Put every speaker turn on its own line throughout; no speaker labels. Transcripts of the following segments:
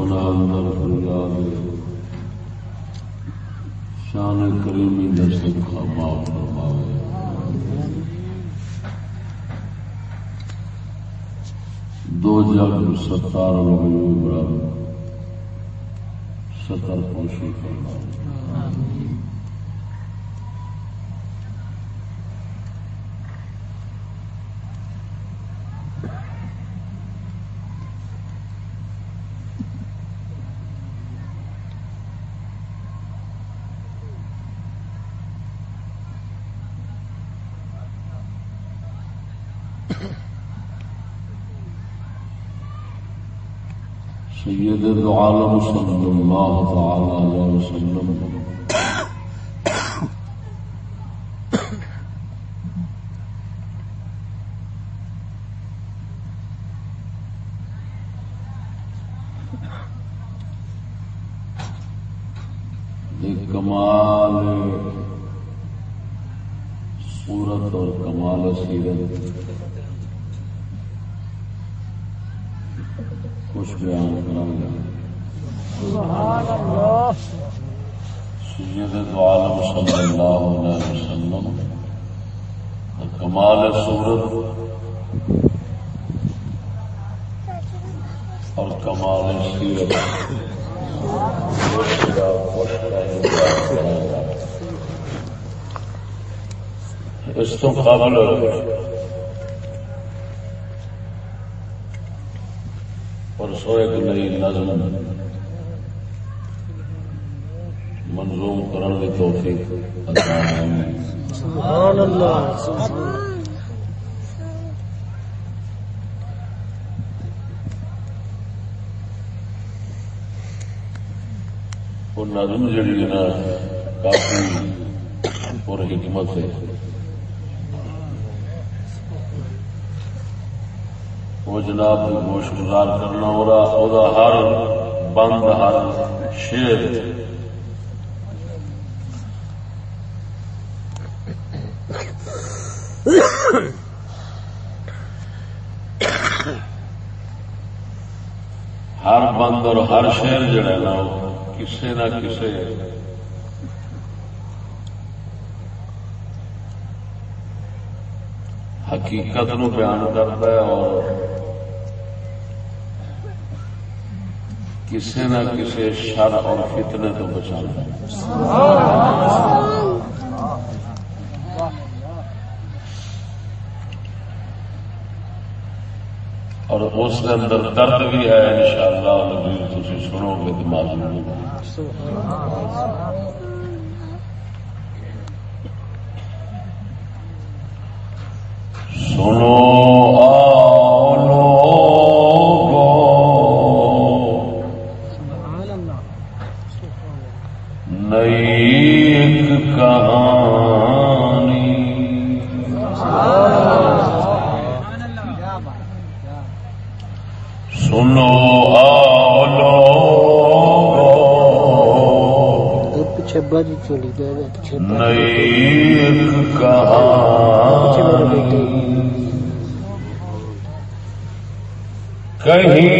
سلام در فریاد شان دو جگ ستار الغیوب برابر ستر پوشی فرماوے سید العالم صلی اللہ تعالی علیہ وسلم کمال صورت اور کمال سیرت اس تو قابل اور سوئے ایک نئی نظم۔ منظوم کرنے کی توفیق۔ اللہ سبحان اللہ۔ وہ نظم جڑی ہے نا کافی پر حکمت ہے وہ جناب گوش گزار کرنا ہو رہا ہر بند، ہر شیر۔ ہر بند اور ہر شہر جڑا نا کسی نہ کسی حقیقت نو بیان کرتا ہے اور کسی نہ کسی شر اور فتنے تو بچا اور اس کے اندر درد بھی ہے ان شاء اللہ سنو گے، دماغ سنو کہیں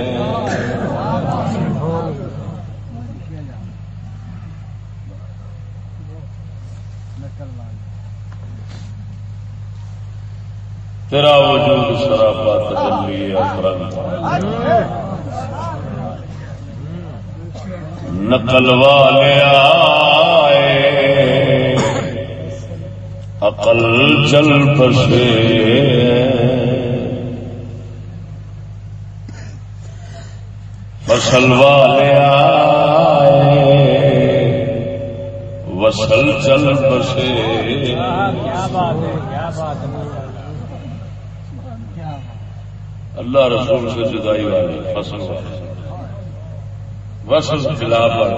تیرا وجود سراپا تجلی افرن نقل والے آئے، عقل چل پسے فصل والے آئے، وصل چل پسے اللہ رسول سے جدائی والے فصل وصل خلاف والے۔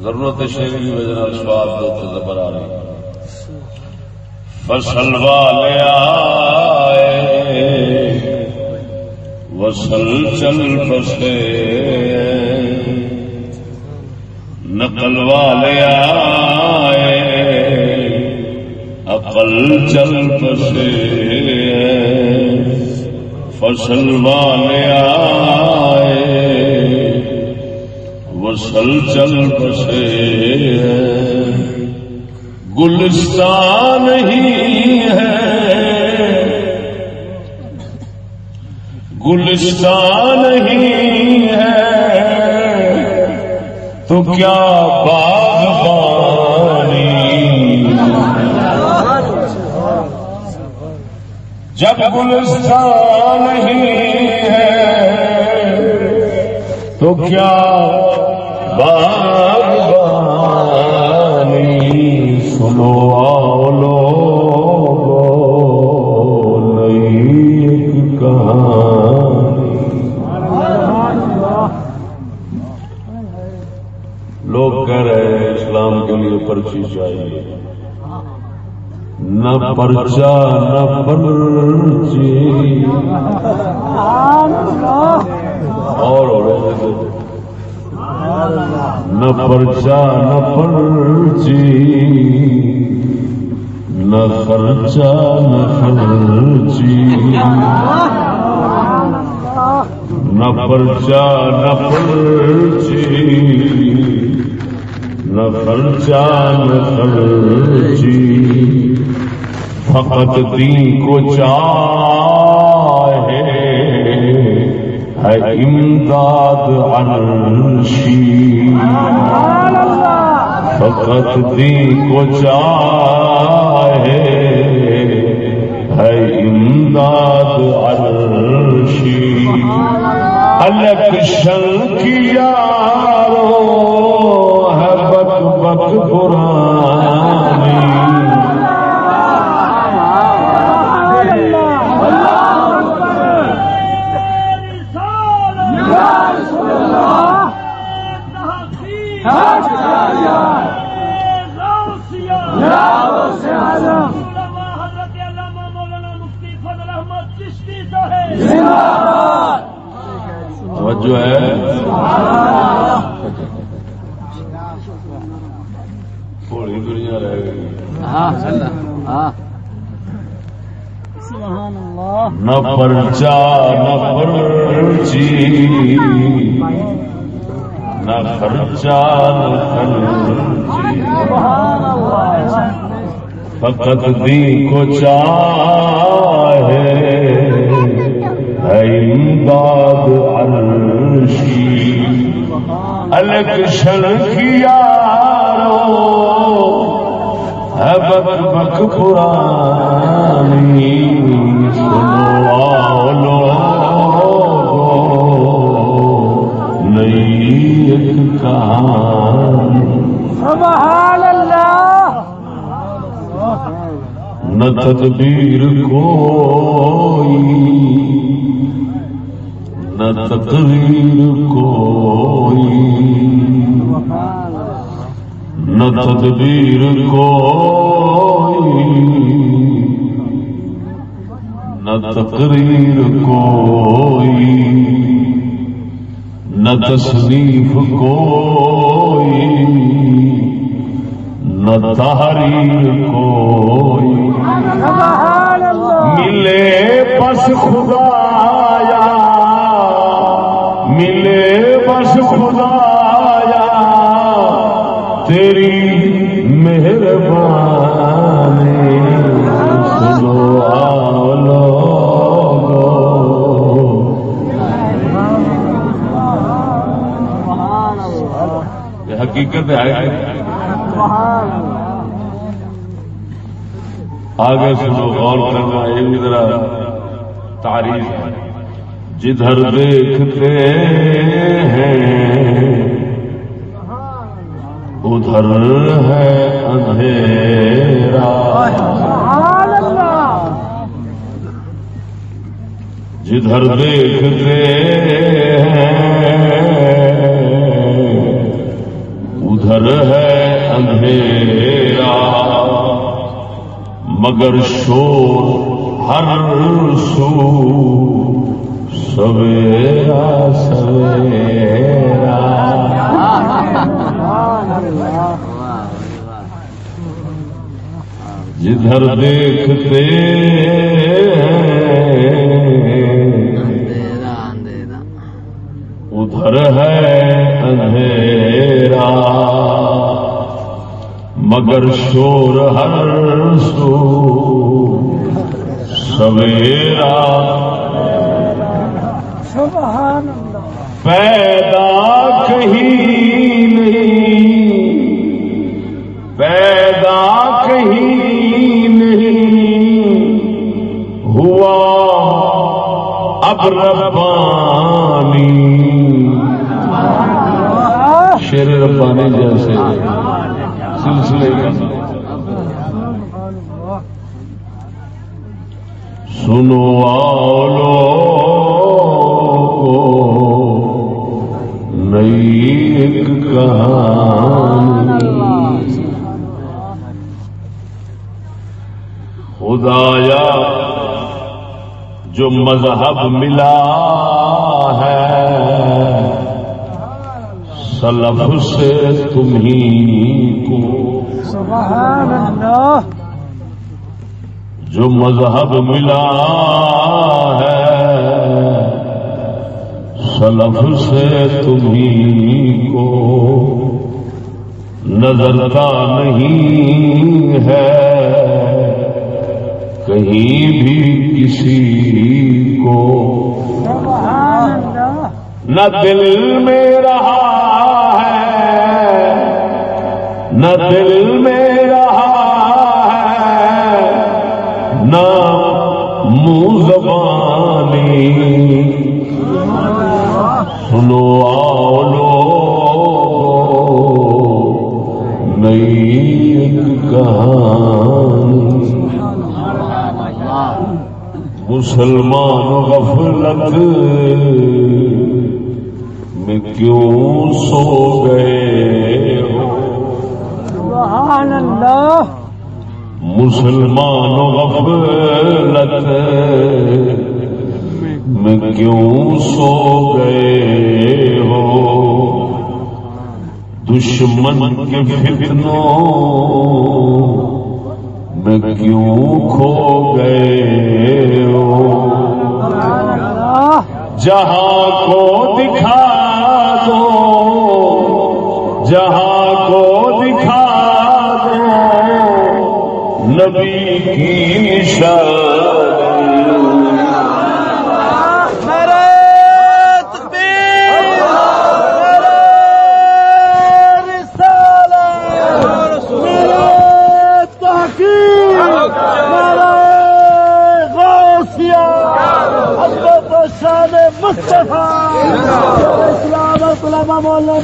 ضرورت شہری کی وجہ سواد دو تو زبر آ رہی فصل والے آئے۔ وصل چل بسے نقل والے آئے۔ عقل چل بسے فصل والے آئے۔ وصل چل بسے گلستان ہی ہے۔ گلستان ہی ہے۔ تو کیا باغبانی جب گلستان ہی ہے، تو کیا باغبانی سنو آؤ لوگ کہہ رہے ہیں اسلام کے لیے پرچی چاہیے۔ نہ پرچا، نہ پرچی۔ اور نہ پرچا، نہ پرچی۔ نہ خرچا نہ خرچی۔ نہ پرچا، نہ پرچی نہ خرچا نہ خرچی۔ فقط دین کو چاہے۔ ہے امداد عرشی۔ فقط دین کو چاہے۔ ہے امداد عرشی۔ الیکشن کی یارو ہے بک بک پرانی جو ہے تھوڑی دنیا رہ گئی نہ پرچا، نہ پرچی، نہ خرچا نہ خرچی۔ فقط دی کو چاہے ہے امداد عرشی۔ الیکشن کی یارو ہے بک بک پرانی سنو نئی ایک کہانی
سبحان اللہ۔
نہ تدبیر کوئی، نہ تقریر کوئی۔ نہ تدبیر کوئی، نہ تقریر کوئی، نہ تصنیف کوئی، نہ تحریر کوئی۔ ملے بس خدایا، ملے حقیقت ہے۔ آگے سنو، غور کرنا یہ بھی ذرا تعریف۔ جدھر دیکھتے ہیں، ادھر ہے اندھیرا۔ جدھر دیکھتے ہیں ادھر ہے اندھیرا مگر شور ہر سو سویرا سویرا۔ جدھر دیکھتے مگر شور ہر سو سویرا
سبحان اللہ
پیدا کہیں نہیں، پیدا کہیں نہیں۔ ہوا اب ربانی۔ شیر ربانی جیسے۔ سلسلے سنو آلو نئی ایک کہانی۔ خدایا جو مذہب ملا ہے۔ سلف سے تمہیں کو۔
سبحان اللہ۔
جو مذہب ملا ہے سلف سے تمہیں کو۔ نظرتا نہیں ہے کہیں بھی کسی کو۔
سبحان اللہ۔
نہ دل میں رہا ہے۔ نہ دل میں رہا ہے۔ نہ منہ زبانی۔ سنو آؤ لو نئی کہانی۔ مسلمان غفلت میں کیوں سو گئے ہو؟
سبحان اللہ۔
مسلمان غفلت میں کیوں سو گئے ہو؟ دشمن کے فتنوں۔ میں کیوں کھو گئے ہو؟
سبحان اللہ
جہاں کو دکھا دو جہاں کو دکھا دو نبی کی شان۔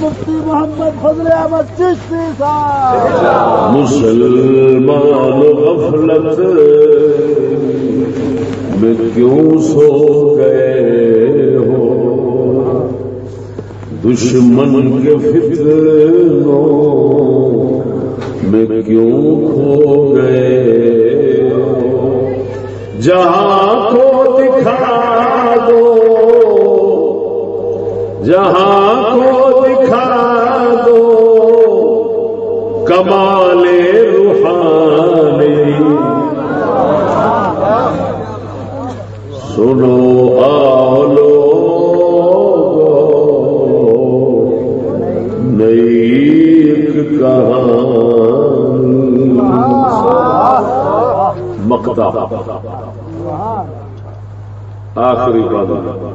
مفتی محمد فضل احمد چشتی صاحب!
مسلمان غفلت میں کیوں سو گئے ہو؟ دشمن کے فتنوں میں کیوں کھو گئے ہو؟ جہاں کو دکھا جہاں کو دکھا دو کمال روحانی۔ سنو آلو نیک کہانی۔ مقدہ۔ آخری بات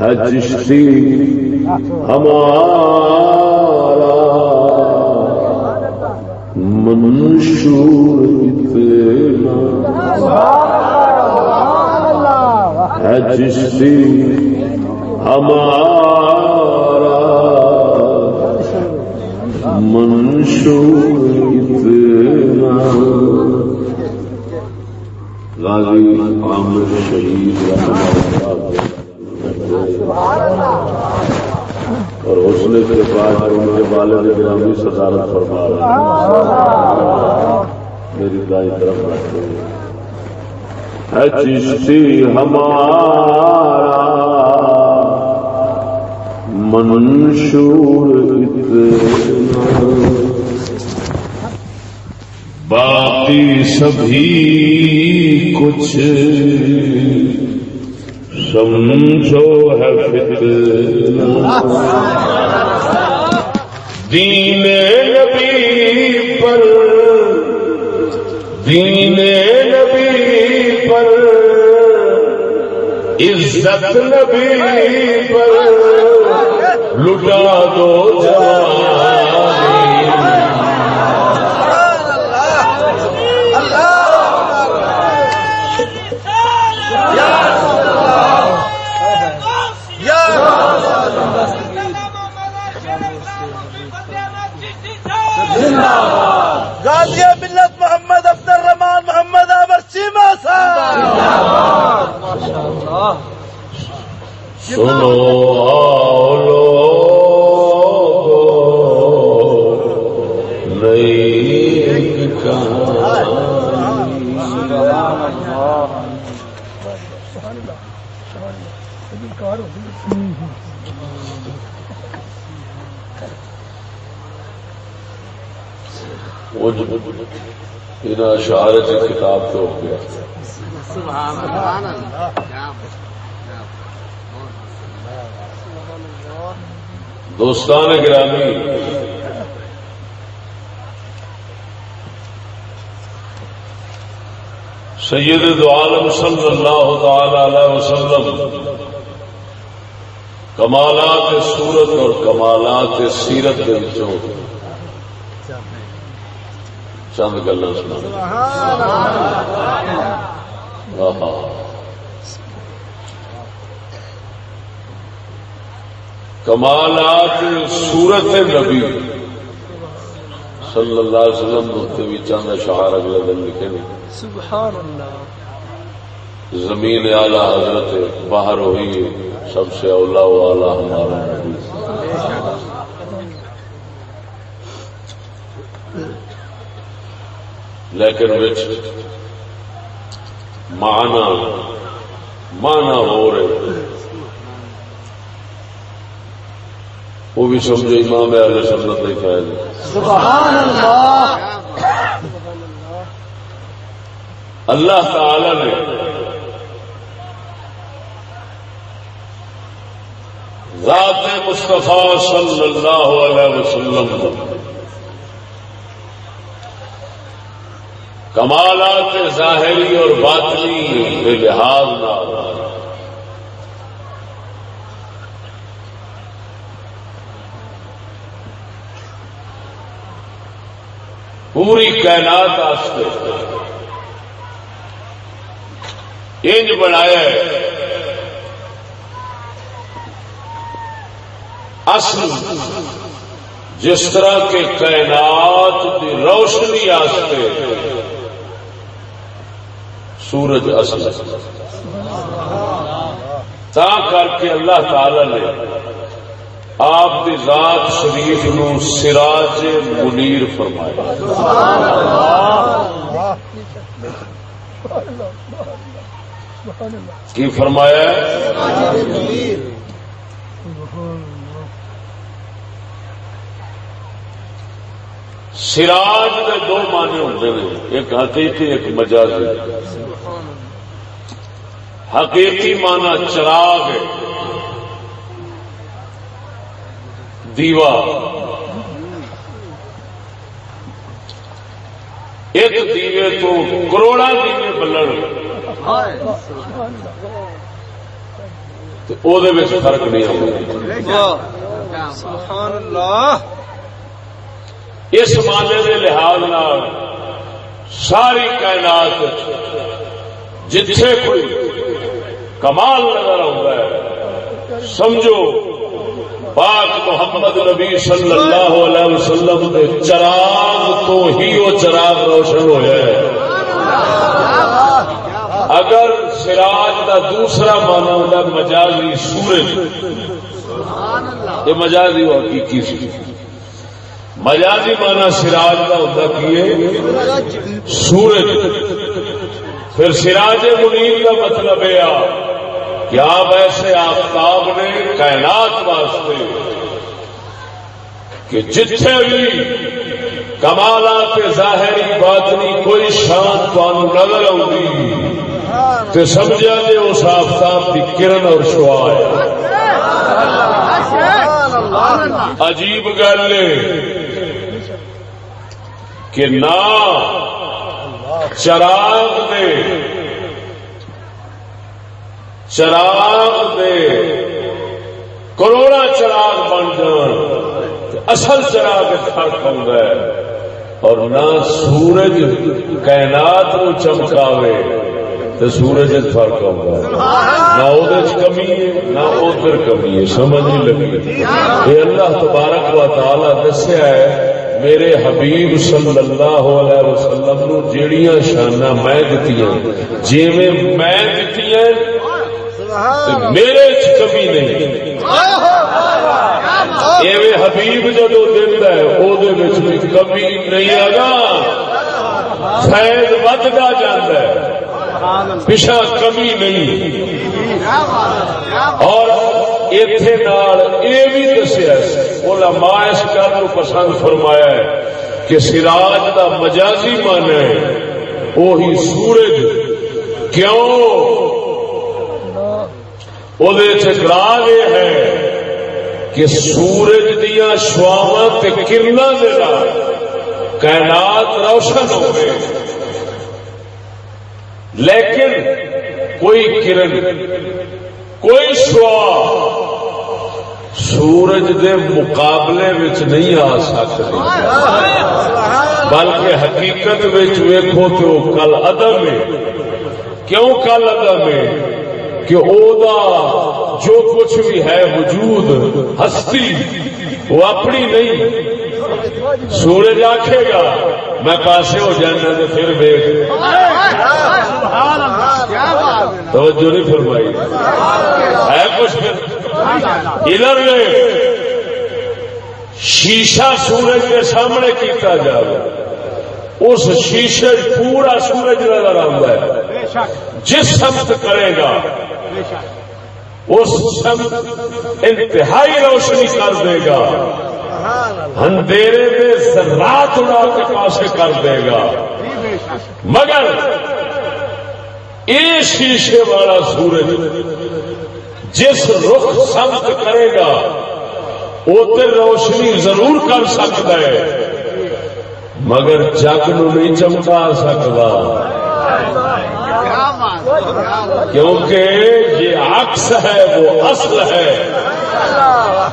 ہے چشتی ہمارا منشور اتنا ہے چشتی ہمارا منشور اتنا غازی عامر شہید اور حوصلے کے بعد ان کے والد گرامی صدارت فرما رہے میری دائیں طرف رکھتے ہیں۔ ہے چشتی ہمارا منشور اتنا۔ باقی سبھی کچھ سمجھو ہے فتنہ دین نبی پر دین نبی پر عزت نبی پر لٹا دو
جوان
سنو آؤ اشعار کتاب تو ہو گیا۔ دوستان گرامی سید دو عالم صلی اللہ تعالی علیہ وسلم کمالات صورت اور کمالات سیرت کے وچوں چند گلا سنا کمالات سورت نبی۔ صلی اللہ علیہ وسلم ہوتے بھی چند اشعار اگلے دن لکھے
سبحان اللہ
زمین اعلی حضرت باہر ہوئی سب سے اولا و اعلی ہمارا نبی۔ لیکن وچ معنی معنی ہو رہے وہ بھی سمجھو امام اہل سنت نہیں کہا
سبحان اللہ
اللہ تعالی نے ذات مصطفیٰ صلی اللہ علیہ وسلم کمالات ظاہری اور باطنی کے لحاظ نہ پوری کائنات آستے انج بنایا ہے۔ اصل جس طرح کے کائنات کی روشنی آستے سورج اصل تا کر کے اللہ تعالی نے آپ کی ذات شریف نو سراج منیر فرمایا۔ کی فرمایا سراج کے دو معنی ہوتے ہیں ایک حقیقی، ایک مجازی۔ حقیقی مانا چراغ دیوا ایک دیوے تو کروڑا دیوے بلن فرق نہیں اس مانے کے لحاظ ساری کائنات جتھے کوئی کمال نظر آتا ہے، سمجھو، پاک محمد نبی صلی اللہ علیہ وسلم کے چراغ تو ہی وہ چراغ روشن ہوا ہے۔ اگر سراج کا دوسرا مانا ہوتا مجازی سورج۔ یہ مجازی وہ حقیقی سی؟ مجازی مانا سراج کا ہوتا کی سورج۔ پھر سراج منیر کا مطلب یہ کہ آپ ایسے آفتاب نے کائنات واسطے کہ جتنے بھی کمالات ظاہری باطنی کوئی شان تمہیں نظر آؤں تو سمجھا جی اس آفتاب کی کرن اور شعا ہے عجیب گل کہ نہ چراغ دے۔ چراغ دے۔ کروڑا چراغ بن جان۔ اصل چراغ فرق ہے اور نہ سورج کائنات نو چمکاوے تو سورج فرق ہوگا نہ وہ کمی ہے، نہ ادھر کمی ہے۔ سمجھ نہیں لگی۔ یہ اللہ تبارک و تعالی دسیا ہے میرے حبیب صلی اللہ علیہ وسلم نو جیڑیاں شانہ میں دتی جی میں دتی میرے کمی نہیں۔ ایویں حبیب جدو دیتا ہے وہ کمی نہیں آگا فیض ودتا جانا ہے۔ پچھا کمی نہیں۔ اور اتنے یہ بھی دسیا علماء اس گل پسند فرمایا ہے کہ سراج کا مجازی من ہے۔ وہی سورج کیوں؟ وہ راگ یہ ہے کہ سورج دیا شواوا کرنا کائنات روشن ہو گئے لیکن کوئی کرن کوئی شوا سورج دے مقابلے نہیں آ سکتی بلکہ حقیقت ویکو تو کل ادب ہے۔ کیوں کل ادب ہے؟ کہ او دا جو کچھ بھی ہے وجود، ہستی، وہ اپنی نہیں۔ سورج آخے گا، میں پاسے ہو جانا تو پھر دیکھ توجہ نہیں فرمائی۔ ہے کچھ ادھر شیشہ سورج کے سامنے کیتا جائے اس شیشے پورا سورج نظر آتا ہے۔ جس سمت کرے گا اس انتہائی روشنی کر دے گا۔ اندھیرے میں رات اڑا کے پاس کر دے گا۔ مگر یہ شیشے والا سورج جس رخ سمت کرے گا ادھر روشنی ضرور کر سکتا ہے، مگر جگ نو نہیں چمکا سکتا۔ کیونکہ یہ عکس ہے، وہ اصل ہے۔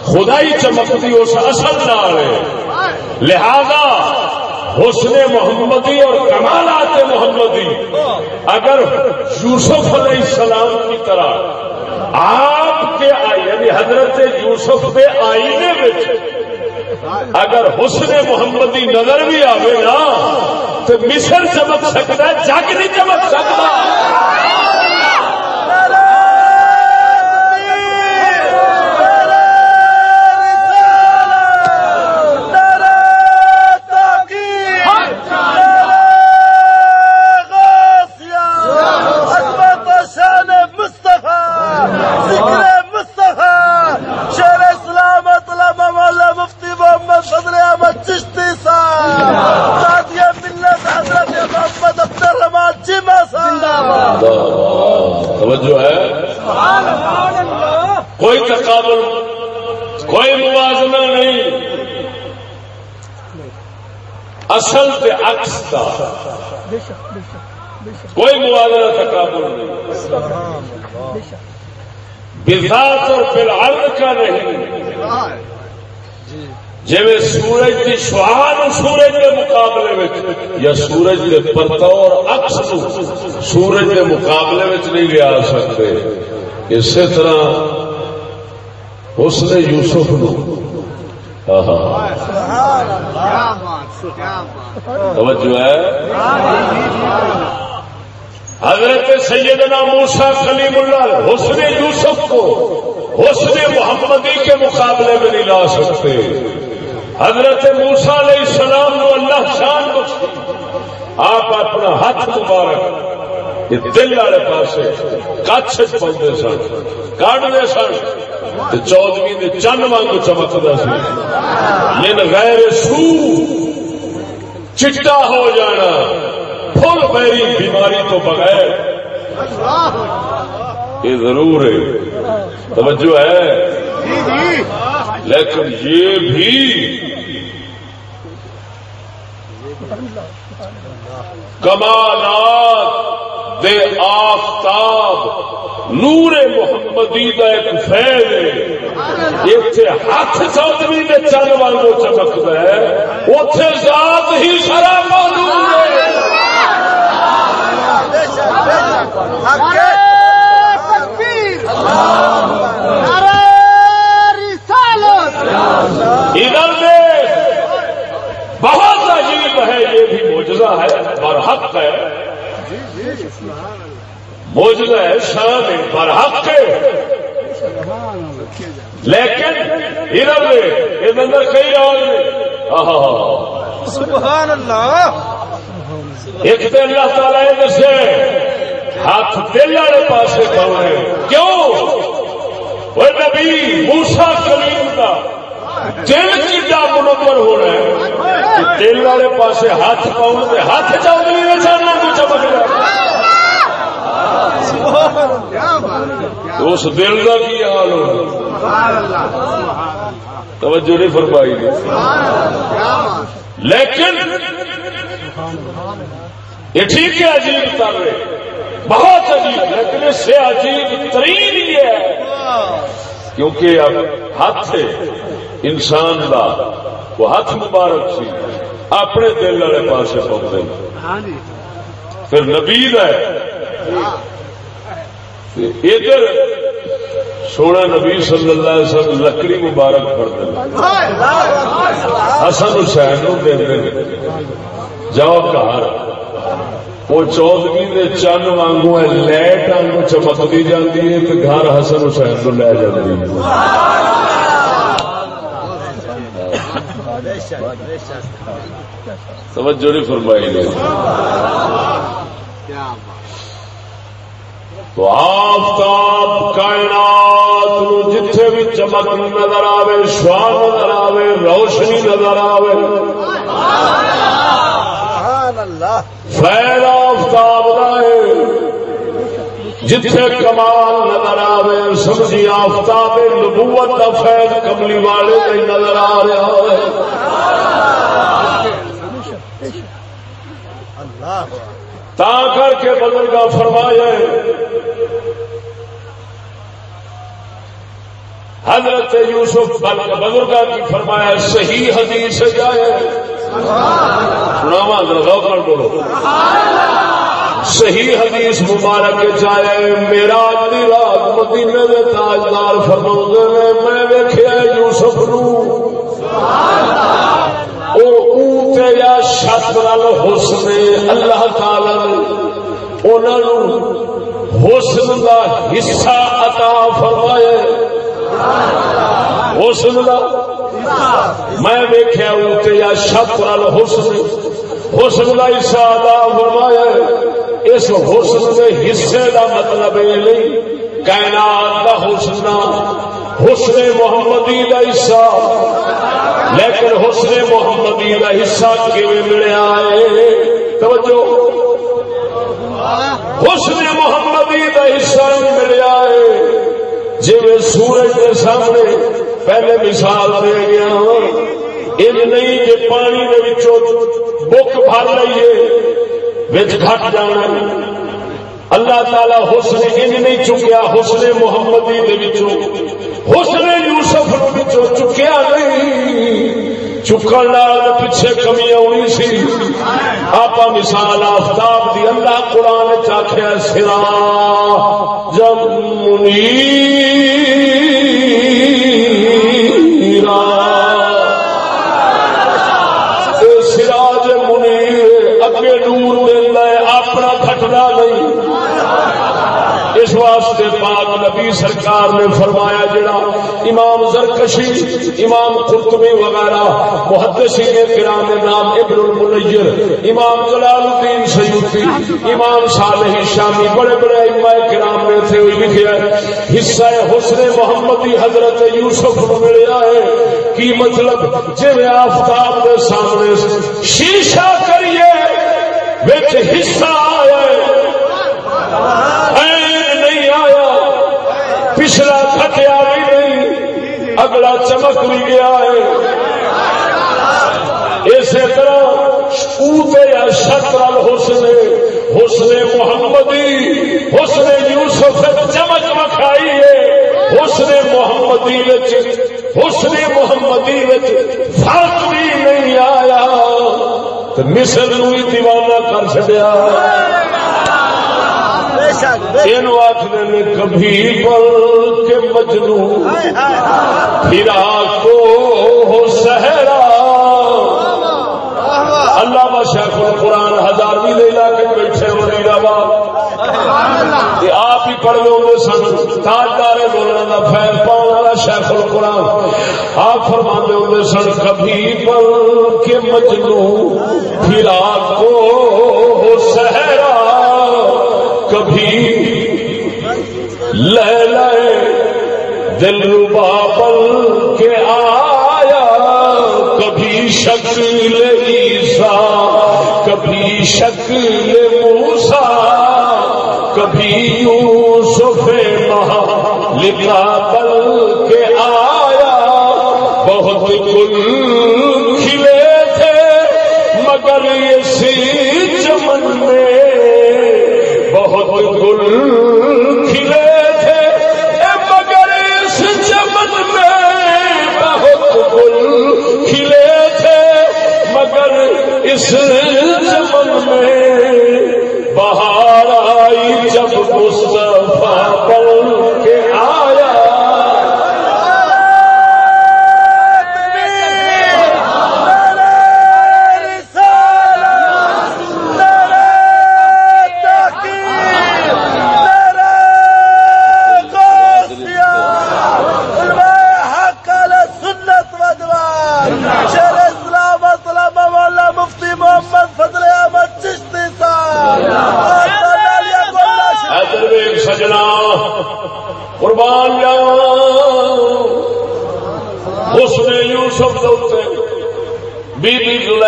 خدائی چمکتی اس اصل نال ہے۔ لہذا حسن محمدی اور کمالات محمدی۔ اگر یوسف علیہ السلام کی طرح آپ کے یعنی حضرت یوسف کے آئینے میں اگر حسن محمدی نظر بھی آئے نا، تو مصر چمک سکتا جگ نہیں چمک سکتا۔ اصل کے عکس کا کوئی موازنہ تقابل نہیں۔ بذات اور فی کا نہیں۔ جی سورج کی شہان سورج کے مقابلے میں یا سورج کے پرتور اکس سورج کے مقابلے میں نہیں لیا سکتے۔ اسی طرح اس نے یوسف نو۔ توجہ ہے؟ حضرت سیدنا موسا کلیم اللہ حسن یوسف کو حسن محمدی کے مقابلے میں نہیں لا سکتے۔ حضرت موسا علیہ السلام کو اللہ شان بخشی۔ آپ اپنا ہاتھ مبارک دل والے پاس کچھ پہنچتے سن کاٹتے سن چودویں چند واگ چمکتا سی۔ لیکن غیر سو چٹا ہو جانا۔ فل پیری بیماری تو بغیر۔ یہ ضرور ہے۔ توجہ ہے۔ لیکن یہ بھی کمالات دے آفتاب نور محمدی کا ایک فیل ہے۔ ہاتھ چودھری کے چند والوں چمکتا ہے۔ اتے ذات ہی سرا موجود ہے۔ ادھر بہت عجیب ہے یہ بھی موجودہ ہے برحق ہے۔ موجودہ ہے شان برحق ہے۔ لیکن ادھر اس اندر کئی اور
سبحان اللہ۔
ایک تو اللہ تعالیٰ دسے ہاتھ دل والے پاس کھڑے کیوں؟ وہ نبی موسا کلیم کا دل چیٹا منور ہو رہا ہے۔ دل والے پاس ہاتھ پاؤں سے ہاتھ چاہیے چمک رہا اس دل کا کی حال ہو؟ توجہ نہیں فرمائی لیکن یہ ٹھیک ہے عجیب کر رہے بہت عجیب لیکن اس سے عجیب ترین یہ ہے۔ کیونکہ اب ہاتھ انسان کا وہ ہاتھ مبارک سی۔ اپنے دل والے پاس پہنچے پھر نبید ہے۔ ادھر سونا نبی صلی اللہ علیہ وسلم لکڑی مبارک پڑتے حسن حسین دے جاؤ گھر وہ چودوی کے چند وانگو ہے لائٹ آنگو چمکتی جاتی ہے تو گھر حسن حسین کو لے جاتی ہے۔ توجہ نہیں فرمائی۔ نے تو آفتاب کائنات جتھے بھی چمک نظر آوے شوان نظر آوے روشنی نظر آوے۔ فیل آفتاب ہے۔ جتھے کمال نظر آوے سمجھی آفتاب نبوت کا فیض کملی والے نہیں نظر آ رہا ہے۔ تا کر کے بزرگ فرمایا حضرت یوسف بزرگ کی فرمایا صحیح حدیث جائے سناوا کر بولو۔ صحیح حدیث مبارک جائے میرا اگلی رات مدینے کے تاجدار فرما میں ویخیا یوسف نو۔ یا شک نال حسن اللہ تعالی حسن کا حصہ عطا فرمائے حسن کا میں ویخیا یا شک نال حسن حسن کا حصہ عطا فرمایا اس حسن کے حصے کا مطلب یہ نہیں کائنات کا حسن حسن محمدی کا حصہ۔ لیکن حسن محمدی کا حصہ کیون ملیا ہے؟ توجہ۔ حسن محمدی کا حصہ ملیا ہے۔ جی سورج کے سامنے پہلے مثال دے گیا ہاں، ان نہیں کہ پانی کے بک بھر لیے گھٹ جانا اللہ تعالی حسن ان نہیں چکیا، حسن محمدی حسن یوسف چکیا نہیں۔ چکن پیچھے کمی آنی سی۔ آپ مثال آفتاب دی اللہ قرآن چاخیا سرا جب منی پاک نبی سرکار نے فرمایا جڑا امام زرکشی، امام قرطبی وغیرہ، محدثین کرام نام ابن المنیر، امام جلال الدین سیوطی، امام صالح شامی، بڑے بڑے ائمہ کرام نے تھے ہوئی ہے حصہ حسن محمدی حضرت یوسف کو ملیا ہے۔ کی مطلب؟ جے آفتاب کے سامنے شیشہ کریے، وچ حصہ اگلا چمک بھی گیا ہے۔ اسی طرح یا شطرل حسن حسن محمدی، حسن یوسف چمک مکھائی ہے۔ حسن محمدی حسن محمدی فرق بھی نہیں آیا۔ تو مصر نو دیوانہ کر چڑیا آخر کبھی پل کے مجنو پھرا کو ہو سہرا۔ اللہ بشیخ قرآن ہزار بھی لے لا کے بیٹھے بڑی روا آپ ہی پڑھ لو سن تاجدار بولنے کا فیل پاؤ والا شیخ القرآن۔ آپ فرما دے سن کبھی پل کے مجنو پھرا کو ہو سہرا۔ کبھی لے لے دل ربا پل کے آیا، کبھی شکل عیسا کبھی شکل موسا کبھی یوسف مہا، لکھا اس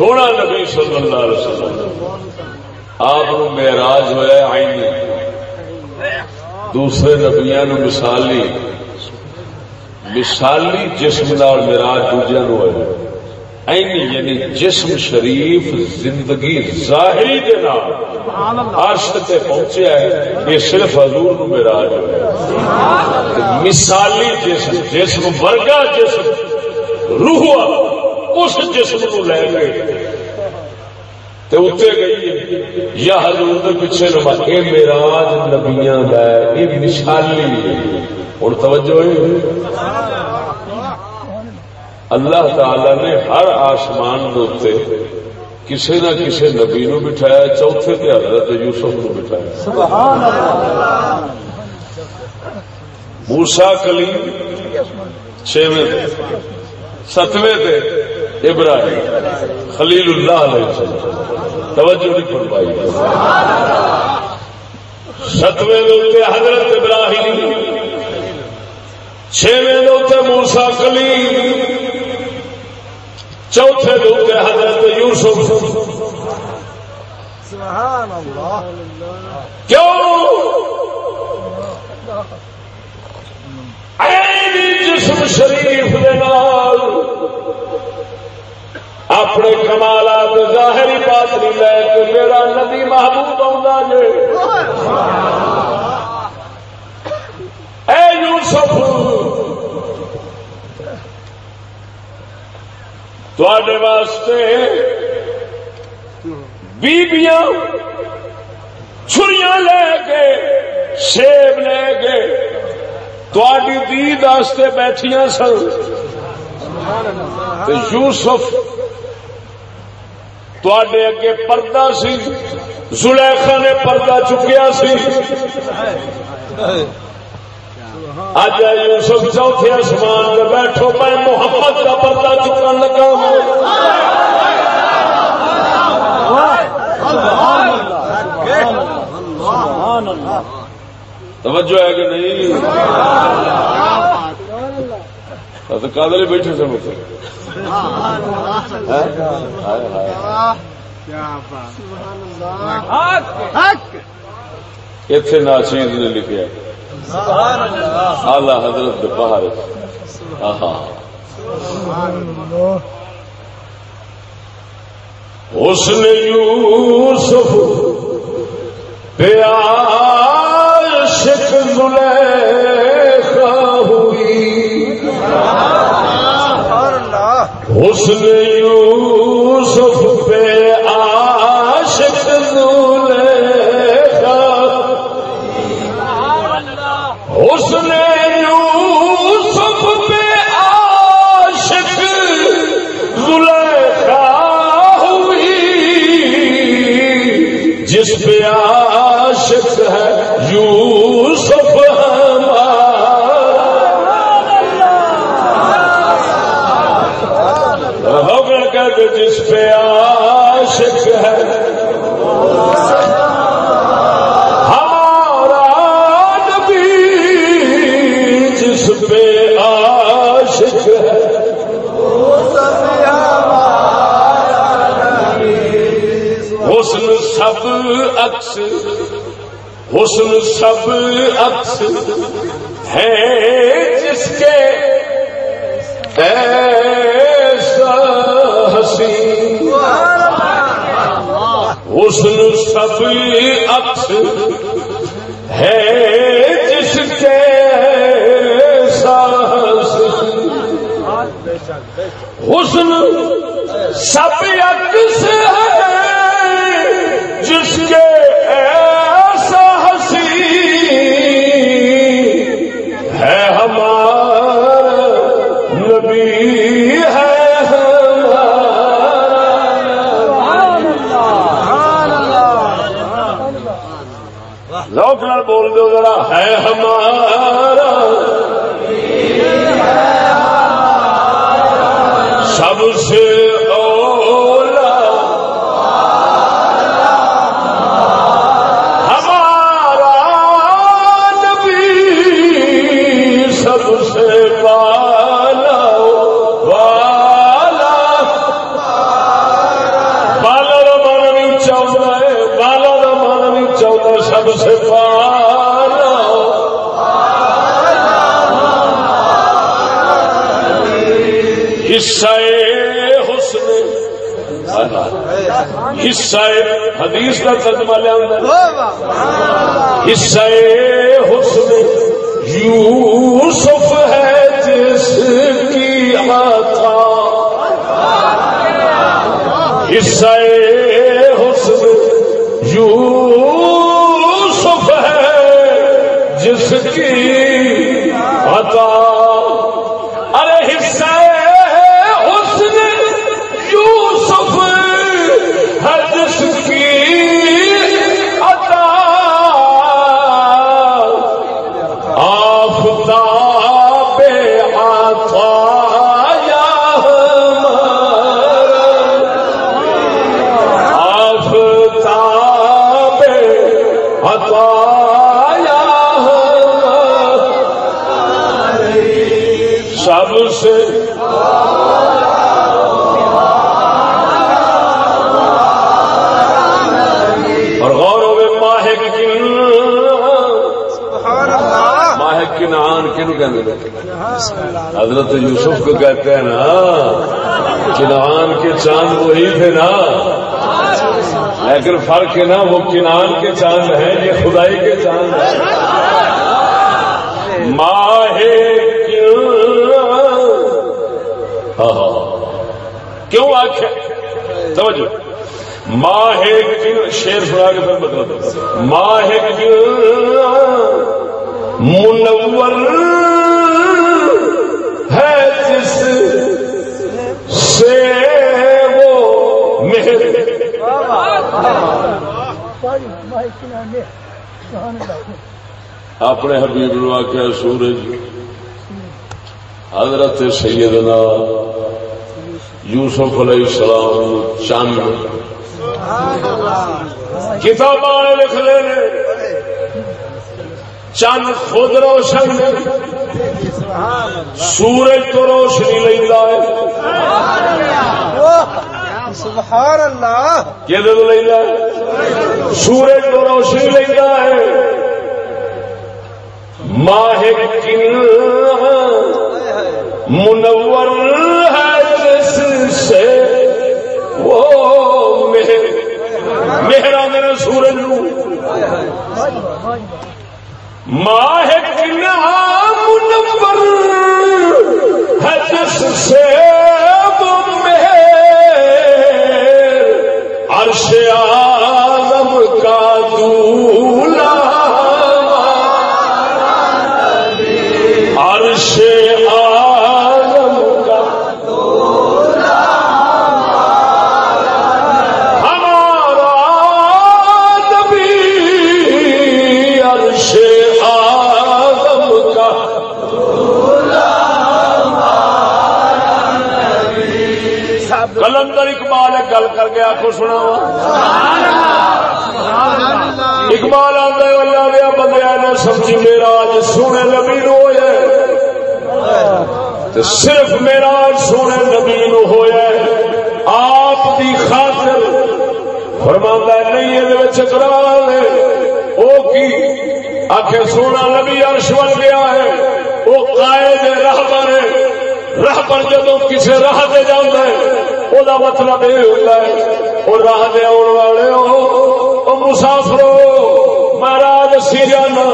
سونا نبی صلی اللہ علیہ وسلم۔ آپ میراج ہوا آئی دوسرے نبیا نو مثالی۔ مثالی جسم نال میراج دوجیا نو ہوئے۔ یعنی جسم شریف زندگی ظاہری کے نام عرش تے پہنچیا ہے، یہ صرف حضور نو میراج ہوا مثالی جسم جسم ورگا جسم، روح اس جسم کو لے گئے اتنے گئی یا حضور کے پیچھے نما یہ میراج نبیا کا یہ مثالی ہوں توجہ اللہ تعالی نے ہر آسمان کے کسی نہ کسی نبی نو بٹھایا، چوتھے تے حضرت یوسف نو بٹھایا۔ موسا کلی چھویں ستویں تے ابراہیم خلیل اللہ علیہ السلام توجہ نہیں فرمائی۔ ستویں دے حضرت ابراہیم چھویں دے موسا کلی چوتھے دے حضرت یوسف۔ سبحان اللہ کیوں جسم شریف اپنے کمالات ظاہری پاتری لے کے میرا ندی محبوب آ جے۔ اے یوسف تے واسطے بیبیاں چھریاں لے کے سیب لے کے تھی دید بیٹھیا سن۔ یوسف تے اگے پردہ سی، زلیخا نے پردہ چکیا سی۔ اج یوسف چوتھے آسمان میں بیٹھو، میں محمد کا پردہ چکن لگا ہوں۔ توجہ ہے کہ نہیں؟ کادر بیٹھے سب اتنے ناچیز نے لکھا آلہ حضرت باہر اس نے یوسف پیار عاشق زلیخا ہوئی حسن یوسف جس پہ حصہ فرق ہے نا وہ کنان کے چاند ہیں، یہ خدائی کے چاند ہیں۔ ماہ ہاں ہاں کیوں آخ توجہ۔ ماہ شیر سنا کے پھر مطلب ماہ منور۔ اپنے حبیب الواقع سورج، حضرت سیدنا یوسف علیہ السلام چاند۔ کتاب لکھ لے چند خود روشن سورج تو روشنی لینا ہے۔
سبحان اللہ
کہ لینا ہے؟ سورج تو روشنی لینا ہے۔ ماہ کن منور ہے جس سے۔ وہ مہر مہرا میرے سورج نو۔ ماہ کن منور ہے جس سے۔ وہ مہر کا دولا عرش آزم کا ہمارا نبی عرش آزم کا کلندر اقبال ایک گل اللہ دیا بندے نے سمجھی میرا آج سونے نبی نو ہوئے صرف میرا سونے نبی نو ہوئے آپ دی خاطر فرماتا ہے، نہیں یہ کرا لے وہ کی؟ آخر سونا نبی عرش بن گیا ہے۔ وہ قائد راہ پر مطلب راہ پر جدو کسی راہ دے جانا ہے وہ مطلب یہ ہوتا ہے وہ راہ دے آن والے ہو مسافرو مہاراج سی جانا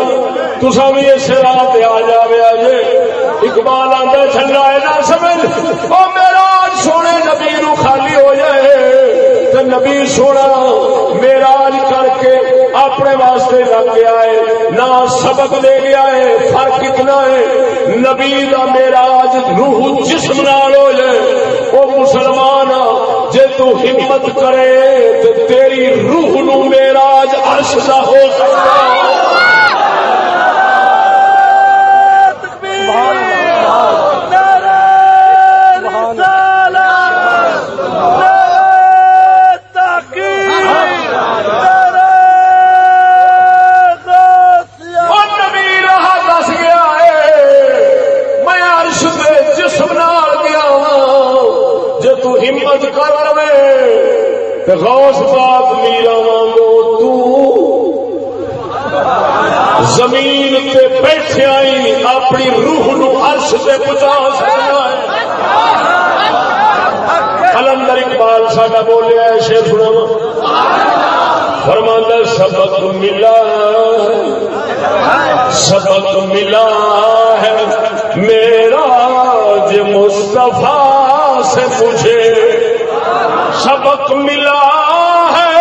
تسا بھی اس راہ پہ آ جاوے جے اقبال آدھا چلا ہے نہ سمجھ؟ وہ میرا سونے نبی نو خالی ہو جائے۔ تو نبی سونا میرا کر کے اپنے واسطے لگ گیا ہے۔ نہ سبق دے گیا ہے، فرق کتنا ہے۔ نبی کا میرا روح جسم نال ہو جائے۔ وہ مسلمان تو ہمت کرے تو تیری روح نو میرا عرش ہو سکتا زمین تے بیٹھے آئی، اپنی روح نو عرش تے پہنچا سکتا ہے۔ کلندر اقبال ساڈا بولیا ہے، شیر سنا فرماندہ سبق ملا سبق ملا ہے۔ میرا جو مصطفیٰ سے مجھے سبق ملا ہے۔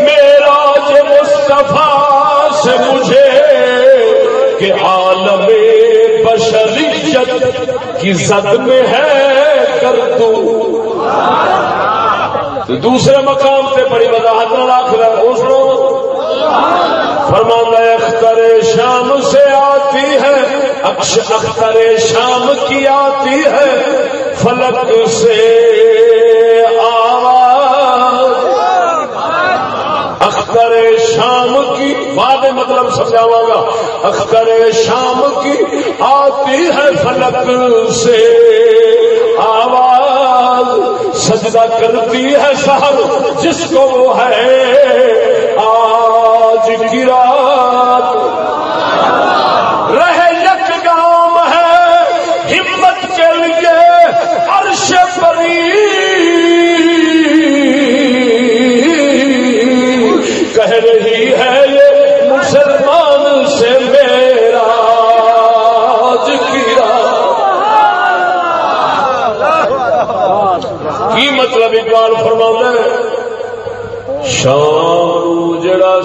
میرا جو مصطفیٰ سے مجھے کہ عالم بشریت کی زد میں ہے کر تو دوسرے مقام پہ بڑی وضاحت نہ رکھ رہا اس فرمانا اختر شام سے آتی ہے اکش اختر شام کی آتی ہے، فلک سے شام کی بعد مطلب سمجھاوا گا۔ اختر شام کی آتی ہے فلک سے۔ آواز سجدہ کرتی ہے سہر جس کو وہ ہے۔ آج کی رات رہ یک گام ہے۔ ہمت کے لیے عرش پری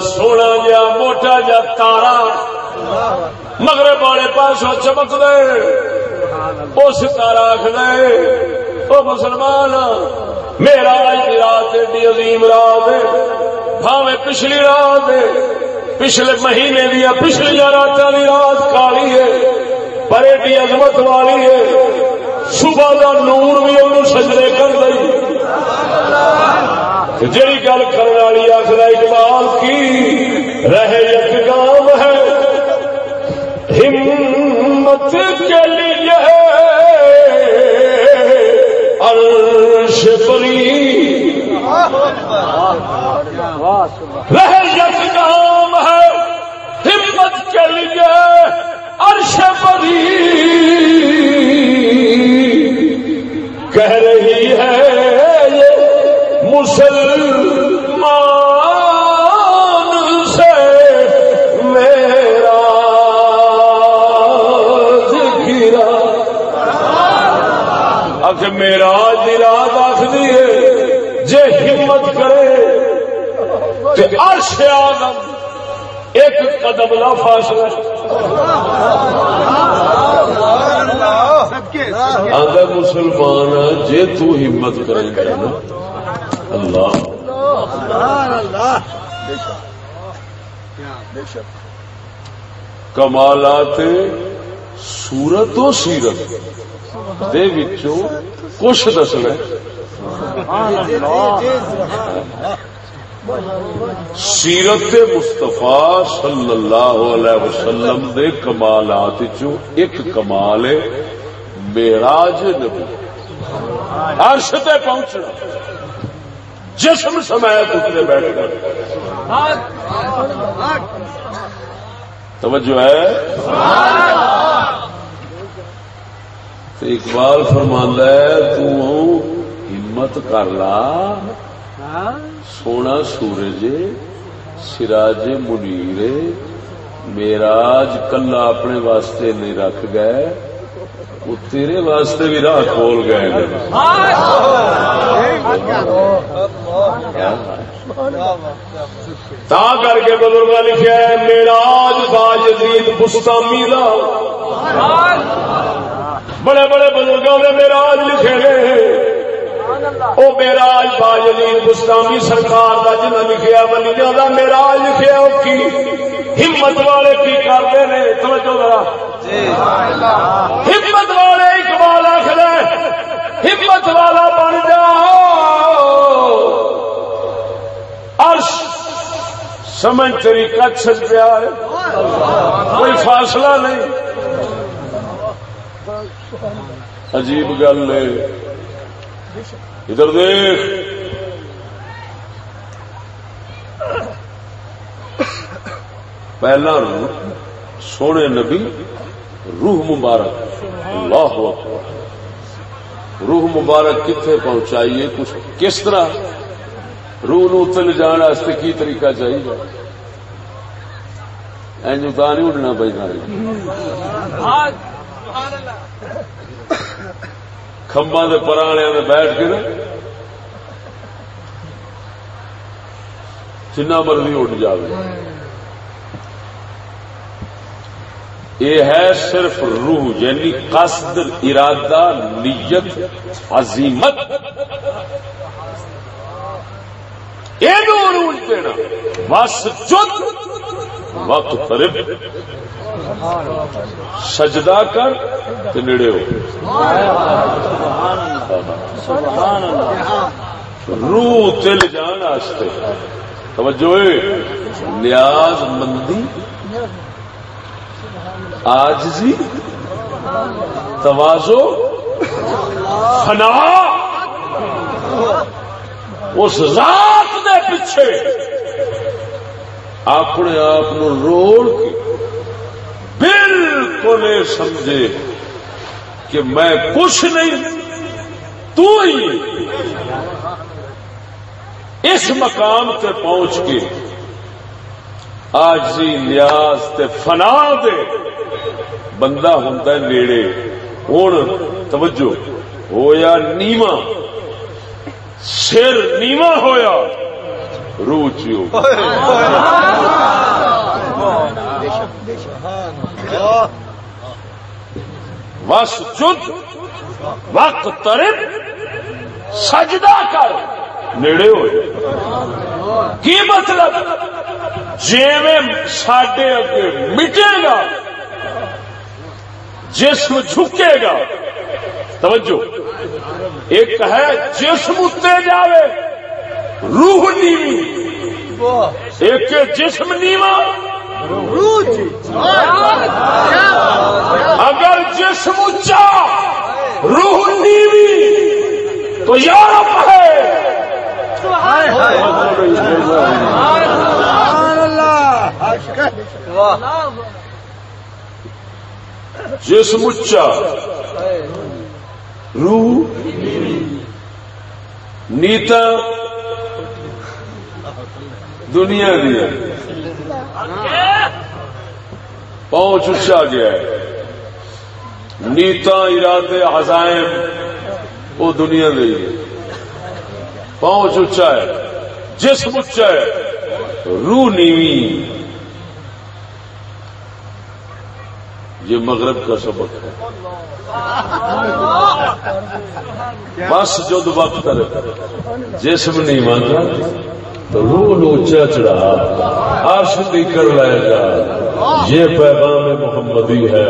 سونا جا موٹا جا تارا۔ مغرب والے پاسوں چمک دے۔ وہ ستارا آخ دے۔ وہ مسلمان، میرا رات ایڈی عظیم رات بھاوے پچھلی رات پچھلے مہینے دیا پچھلی رات کی رات کالی ہے۔ پر ایڈی عظمت والی ہے۔ صبح کا نور بھی انہوں سجدے کر جی گل کرنے والی آخر اقبال کی؟ رہ یک ہے۔ ہمت کے لیے عرش پری رہ یک ہے، ہمت کے لیے عرش پری مسلمان سے میرا ذکرہ۔ آخ میرا دلاد آخری ہے جے ہمت کرے عرش آدم ایک قدم لا فاصلہ اگر مسلمان جے تو ہمت کرے گا نا اللہ. کمالات سورت و سیرت دے وچوں کچھ دسنا سیرت مستفا صلی اللہ علیہ وسلم دے کمالات چوں ایک کمال ہے، میراج نبی. عرش تے پہنچنا. جسم سمیت اتنے بیٹھ کر۔ توجہ ہے؟ تو اقبال فرماندہ ہے، تو ہمت کر لا۔ سونا سورج، سراج منیر، میراج کلا اپنے واسطے نہیں رکھ گئے۔ وہ تیرے واسطے بھی راہ کھول گئے تا کر کے بزرگ لکھا ہے میراج باج دید بستامی دا۔ بڑے بڑے بزرگوں نے میراج لکھے گئے وہ میراج باجدید بستامی سرکار کا جنہ لکھیا، ولیاں دا میراج لکھیا وہ کی؟ ہمت والے کی کرتے نے توجہ ذرا۔ ہمت والے اقبال آخر ہمت والا بن جاؤ۔ عرش سمجھ تیری کچھ پیا ہے کوئی فاصلہ نہیں۔ عجیب گل ہے۔ ادھر دیکھ۔ پہلا سونے نبی، روح مبارک۔ اللہ اکبر روح مبارک کتنے پہنچائیے؟ کچھ کس طرح؟ روح نو تل جان واسطے کی طریقہ چاہیے؟ اینج تا نہیں اڈنا پی کمبا دے پرانے میں بیٹھ کے نا جنا مرضی اٹھ جائے یہ ہے صرف روح یعنی قصد، ارادہ، نیت، عظیمت۔ یہ روح دینا، بس جد وقت قریب۔ سجدہ کر تے نیڑے ہو۔ روح تل جان واسطے۔ توجہ نیاز مندی۔ آجزی توازو، فنا۔ اس ذات دے پیچھے اپنے آپ روڑ کے بالکل سمجھے کہ میں کچھ نہیں، تو ہی اس مقام تے پہنچ کے آجی نیاز تے فنا دے۔ بندہ ہوں نیڑے۔ ہوں توجہ۔ ہویا نیواں سر نیواں ہویا۔ روح چیو وس جد وقت ترب سجدہ کر۔ نیڑے ہوئے۔ کی مطلب؟ جی سڈے اگے مٹے گا، جسم جھکے گا۔ توجہ، ایک ہے جسم اتنے جاوے، روح نیوی۔ ایک جسم نیوا۔ اگر جسم اچا، روح نیوی، تو یورپ ہے۔ جسم اچا روح نیتا دنیا دیا پہنچ اچا گیا ہے۔ نیتا ارادے ہزائم وہ دنیا دے پہنچ اچا ہے۔ جسم اچا ہے، روح نیوی۔ یہ مغرب کا سبق ہے۔ بس جد وقت جسم نہیں مانتا تو روح اونچا چڑھا عرش بھی کر لائے گا یہ پیغام محمدی ہے۔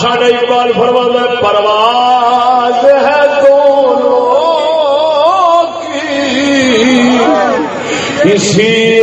ساڈا اقبال فرما میں پرواز ہے اسی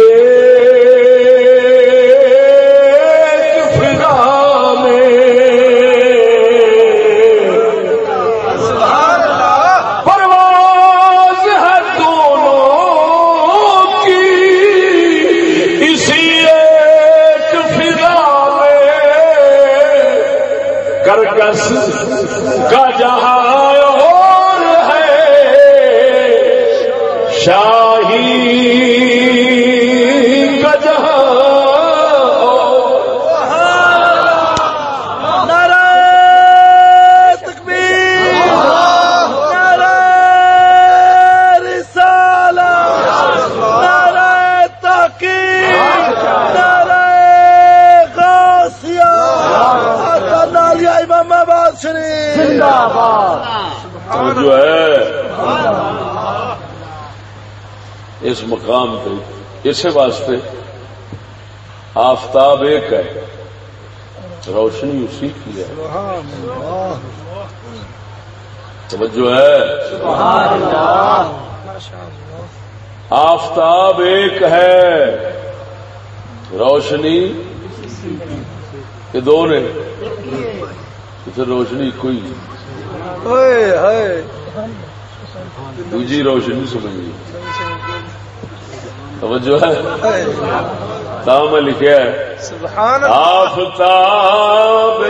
جو ہے. اس مقام پہ اسی واسطے آفتاب ایک ہے روشنی اسی کی ہے۔ توجہ ہے؟ آفتاب ایک ہے روشنی یہ دو نے۔ روشنی کوئی دوجی روشنی سمجھ توجہ ہے؟ تام لکھا ہے آفتاب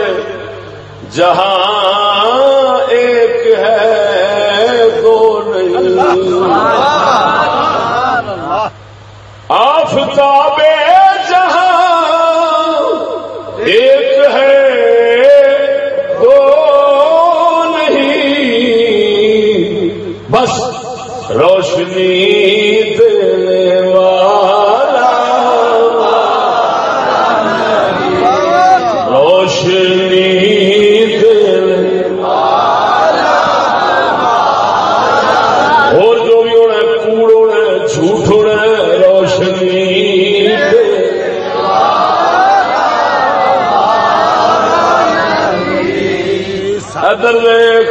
جہاں ایک ہے دو نہیں۔ آفتاب روشنی والا روشنی اور جو بھی ہونا کوڑ ہونا جھوٹ ہونا روشنی ادر دیکھ،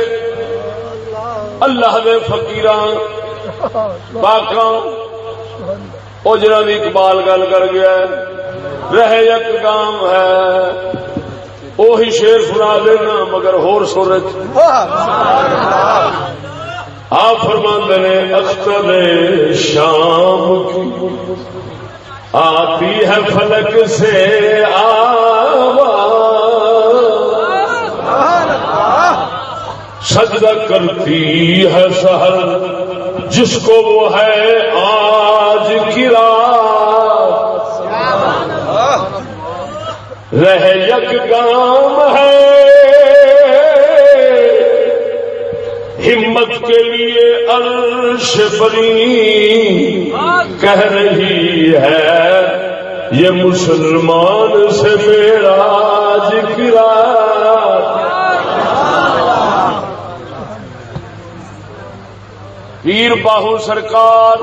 اللہ دے فکیر پاک وہ جنہ بھی اقبال گل کر گیا رہ یک گام ہے۔ وہی شیر سنا دینا مگر ہور سورج آپ فرماند نے، اختر شام کی۔ آتی ہے فلک سے آواز۔ سجدہ کرتی ہے سہر۔ جس کو وہ ہے آج کی رات۔ رہ یک ہے۔ ہمت کے لیے عرش بنی۔ کہہ رہی ہے، یہ مسلمان سے میرا ذکر پیر باہو سرکار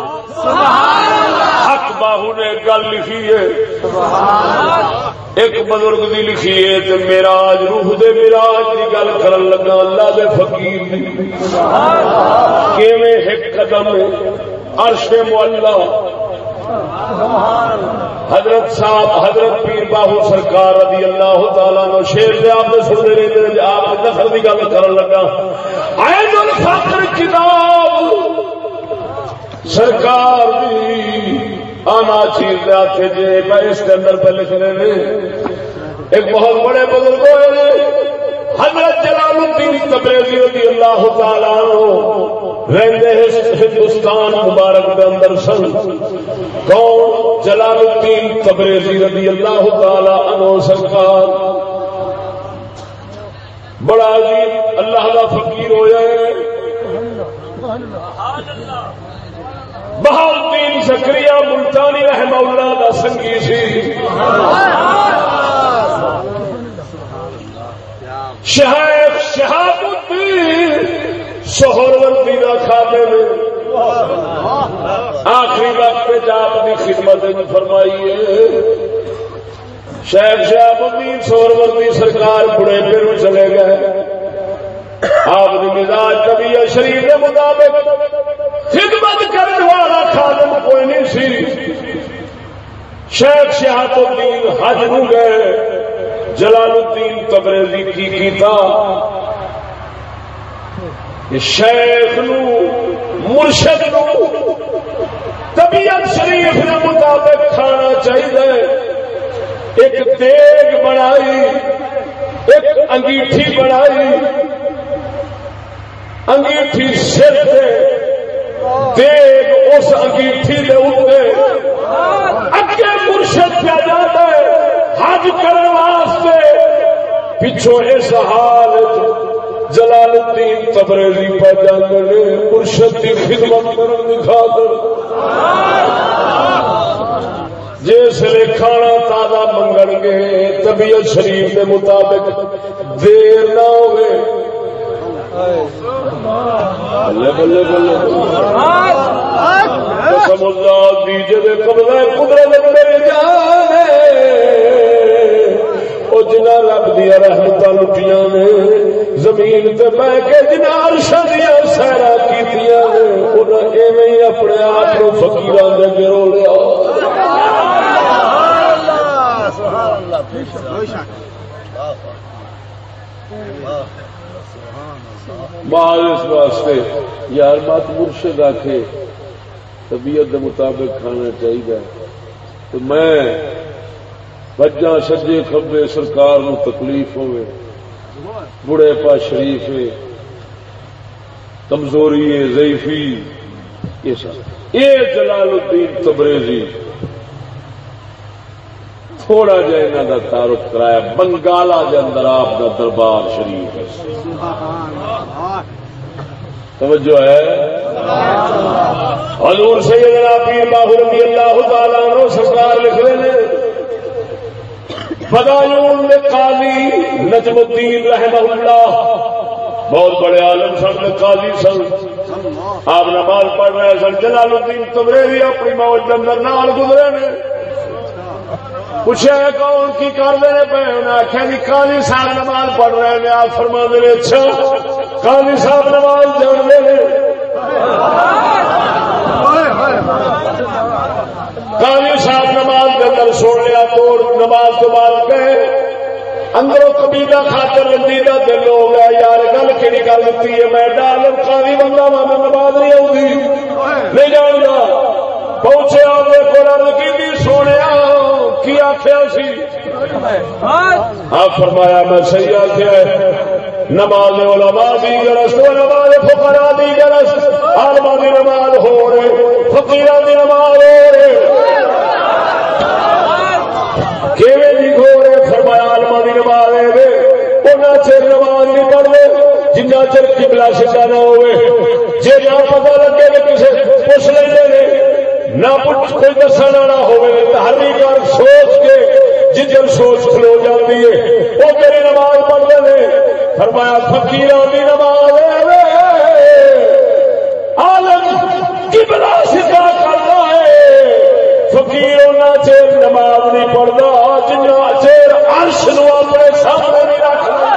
حق باہو نے گل لکھی ہے۔ ایک بزرگ دی لکھی ہے تو میراج روح دے میراج کی گل کر لگا اللہ دے فقیر کیویں ایک قدم عرش مولا۔ حضرت صاحب حضرت پیر باہو سرکار رضی اللہ تعالیٰ نو شیر دے آپ نے سنتے رہتے آپ نفر کی گل کر لگا۔ عین الفقر کتاب۔ سرکار بھی آنا چیز ہاتھ جی اس کے اندر پہ لکھ رہے ہیں۔ ایک بہت بڑے بزرگ ہوئے حضرت جلال الدین تبریزی رضی اللہ تعالی رہتے ہندوستان مبارک کے اندر سن۔ کون جلال الدین تبریزی رضی اللہ تعالی عنہ سرکار۔ بڑا عجیب، اللہ کا فقیر ہو جائے بہادین زکریا ملتانی رحمہ اللہ کا سنگی سی۔ شہیب شہاب الدین سہر کا کھاتے میں آخری وقت آپ کی خدمت فرمائی ہے۔ شیخ شہاب الدین سہر سرکار بڑے پھر چلے گئے۔ آپ کی مزاج کبھی شریف کے مطابق خدمت کرنے والا خادم کوئی نہیں سی۔ شیخ شہاب الدین حج ہو گئے۔ جلال الدین تبریزی کی کیتا۔ شیخ نو، مرشد نو طبیعت شریف کے مطابق کھانا چاہیے۔ ایک دیگ بنائی، ایک انگیٹھی بنائی۔ انگیٹھی سر سے دیگ اس انگیٹھی دے اتنے اگے مرشد پہ جاتا ہے، حج کرنے واسطے۔ پچھو اس حال جلال الدین تبریزی پہ جاتے ہیں مرشد کی خدمت کرن دکھا کر جس لے کھانا تازہ منگن گے، طبیعت شریف کے مطابق دیر نہ ہوئے۔ بلے بلے بلے دیجیے قبضہ قدرت میرے جانے وہ جنا رب دیا رحمت لٹیاں نے زمین تے بہ کے جنا عرشاں دیا سیرا کیتیاں نے انہاں ایویں ہی اپنے آپ کو فقیراں دے گرو لیا۔
سبحان اللہ بے شک
بعض اس واسطے، یار بات مرشد آ طبیعت کے مطابق کھانا چاہیے تو میں بجا سجے کبے سرکار نو تکلیف ہوئے بڑے پا شریف ہے۔ کمزوری ہے، ضعیفی۔ یہ سب۔ یہ جلال الدین تبریزی۔ تھوڑا جا انہوں کا تعارف کرایا، بنگالا کے اندر آپ کا دربار شریف ہے۔ توجہ ہے؟ حضور سیدنا پیر باہو رضی اللہ تعالیٰ عنہ سرکار لکھ رہے ہیں۔ بدایون نے قاضی نجم الدین رحمہ اللہ، بہت بڑے عالم سن قاضی سن۔ آپ نماز پڑھ رہے سن، جلال الدین تبریزی اپنی موج اندر نال گزرے نے پوچھا کون کی کر رہے پے انہیں آخیا جی قاضی صاحب نماز پڑھ رہے ہیں، آپ فرما دے اچھا کالی صاحب نماز جانتے ہیں کالی صاحب نماز کے اندر سن لیا تو نماز تو بعد گئے۔ اندروں کبھی کا خاطر رنجی کا دل ہو گیا یار، گل کہڑی گل ہوتی ہے؟ میں ڈال کالی بندہ میں نماز نہیں آؤں نہیں جان گا پہنچے آگے کو کی سونے کی آخیا سی؟ ہاں فرمایا، میں صحیح آخیا نماز علماء دی گرس نماز فقراء دی گرس عالماء دی نماز ہو رہے فقیران دی نماز ہو رہے۔ فرمایا آلما کی نماز ہے چر نماز نہیں پڑھتے جنہ چر کبلا سکا نہ ہوئے۔ جی نہ پتا لگے کہ کسی پوچھ لیں نہ پوچھ کوئی دس والا ہوئے گل سوچ کے جن سوچ کھلو جاتی ہے۔ وہ میری نماز پڑھتے ہیں۔ فرمایا فکیر کی نماز آلم کبلا سکا کرنا ہے۔ فکیر چیر نماز نہیں پڑھتا جنہ چیر عرش نو اپنے سامنے نہیں رکھنا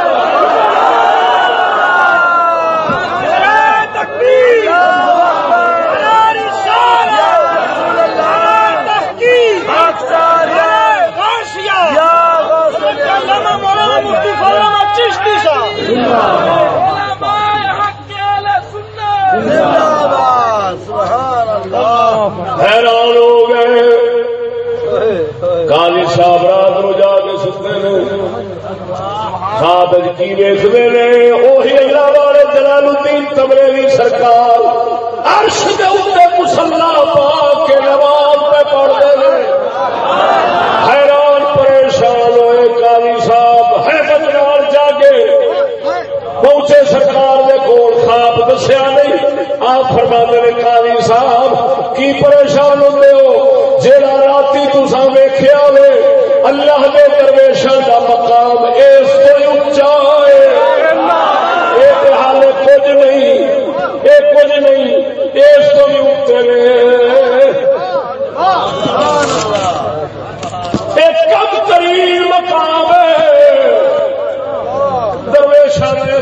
حیران ہو گئے۔ کالی صاحب رات رو جا کے سکتے خواب کی ویستے نے وہی اللہ والے جلال الدین تبریلی سرکار۔ عرش کے اتنے مسلا پا کے نواب پہنچے سرکار دے کول خواب دسیا نہیں۔ آپ فرما دے کالی صاحب کی پریشان ہوتے ہو؟ جہاں رات تسا ویخیا ہوئے اللہ کے درویشوں کا مقام اس کو اچا ہے۔ یہ حال کچھ نہیں یہ کچھ نہیں اس کو بھی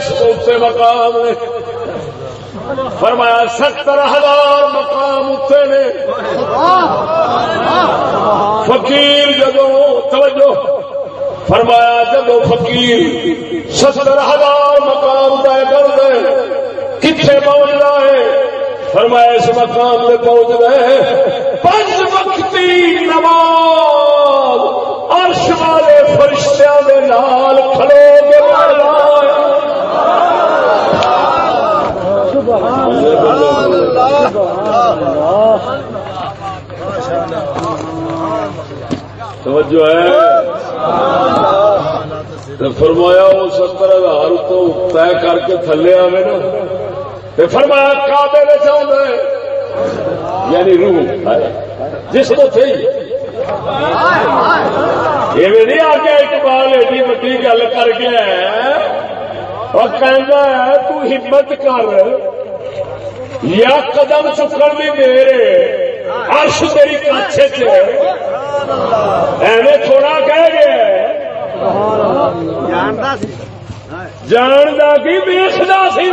اس کو مقام نے فرمایا ستر ہزار مقام اتنے نے۔ فقیر جدو، توجہ۔ فرمایا، جدو فقیر ستر ہزار مقام طے کر دے کتنے پہنچنا ہے فرمایا، اس مقام پہ پہنچ گئے پنج وقتی نماز، عرش والے فرشتوں کے نال کھلو کے توجہ ہے؟ فرمایا وہ ستر ہزار تو طے کر کے تھلے آئے نا۔ فرمایا کابے میں چاہتا ہے یعنی روح۔ جس کو تھی یہ نہیں آ کے اقبال ایڈی وڈی گل کر گیا اور کہنا ہے، تو ہمت کر۔ یا قدم چکن بھی دے عرش تیری کچھ ایویں تھوڑا کہہ گیا۔ جاندا کی ویسنا سی۔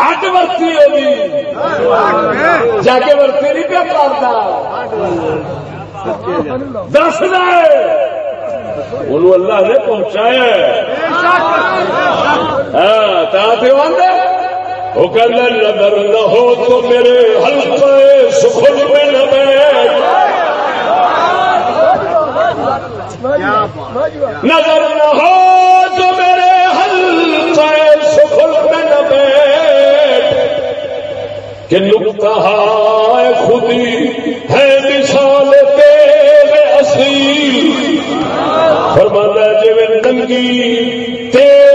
ہٹ ورتی ہوگی جا کے ورتی نہیں پیا کرتا دس اللہ نے پہنچایا ہاں وہ کہنا نظر نہ ہو تو میرے حلقے سکھل میں نہ بیٹھ۔ نظر نہ ہو تو میرے حلقے سکھل میں نہ بیٹھ۔ کہ نکتا ہے خودی ہے مثال تیرے اصیل۔ فرمانا جی میں ننگی تیز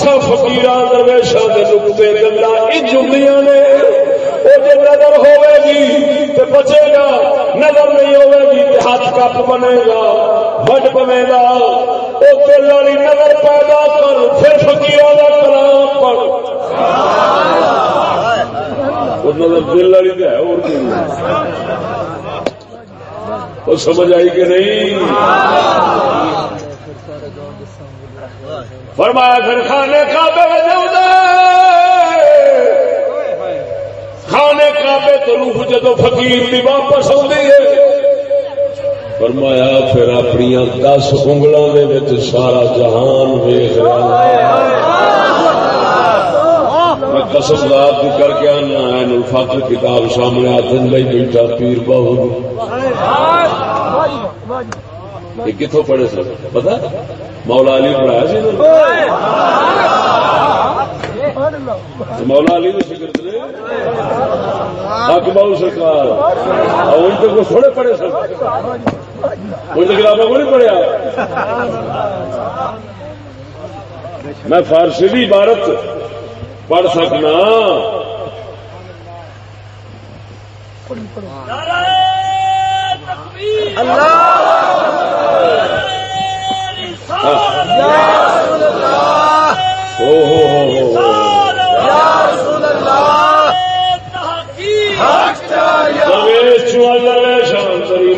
اصا فکیر درویشا کے نقطے گلا انج ہوں نے۔ وہ جی نظر ہوے گی تو بچے گا، نظر نہیں ہوے گی تو ہاتھ کپ بنے گا بٹ بنے گا۔ وہ دل والی نظر پیدا کر، پھر فکیر کا کلام پڑھ۔ نظر دل والی تو ہے اور سمجھ آئی کہ نہیں؟ فرمایا پھر کھانے کعبے کھانے کعبے تو روح جدو فقیر بھی واپس آئی ہے۔ فرمایا پھر اپنی دس انگلوں کے سارا جہان ویخ رہا۔ میں قسم رات کر کے آنا این الفاقر کتاب سامنے آتے بیٹھا پیر بہو یہ کتوں پڑھے سر پتا مولا علی پڑھایا سی مولا علی بہو سرکار۔ ان کے کو تھوڑے پڑھے سر ان کی کتابوں کو نہیں پڑھیا۔ میں فارسی بھی عبارت پڑھ سکنا۔ اللہ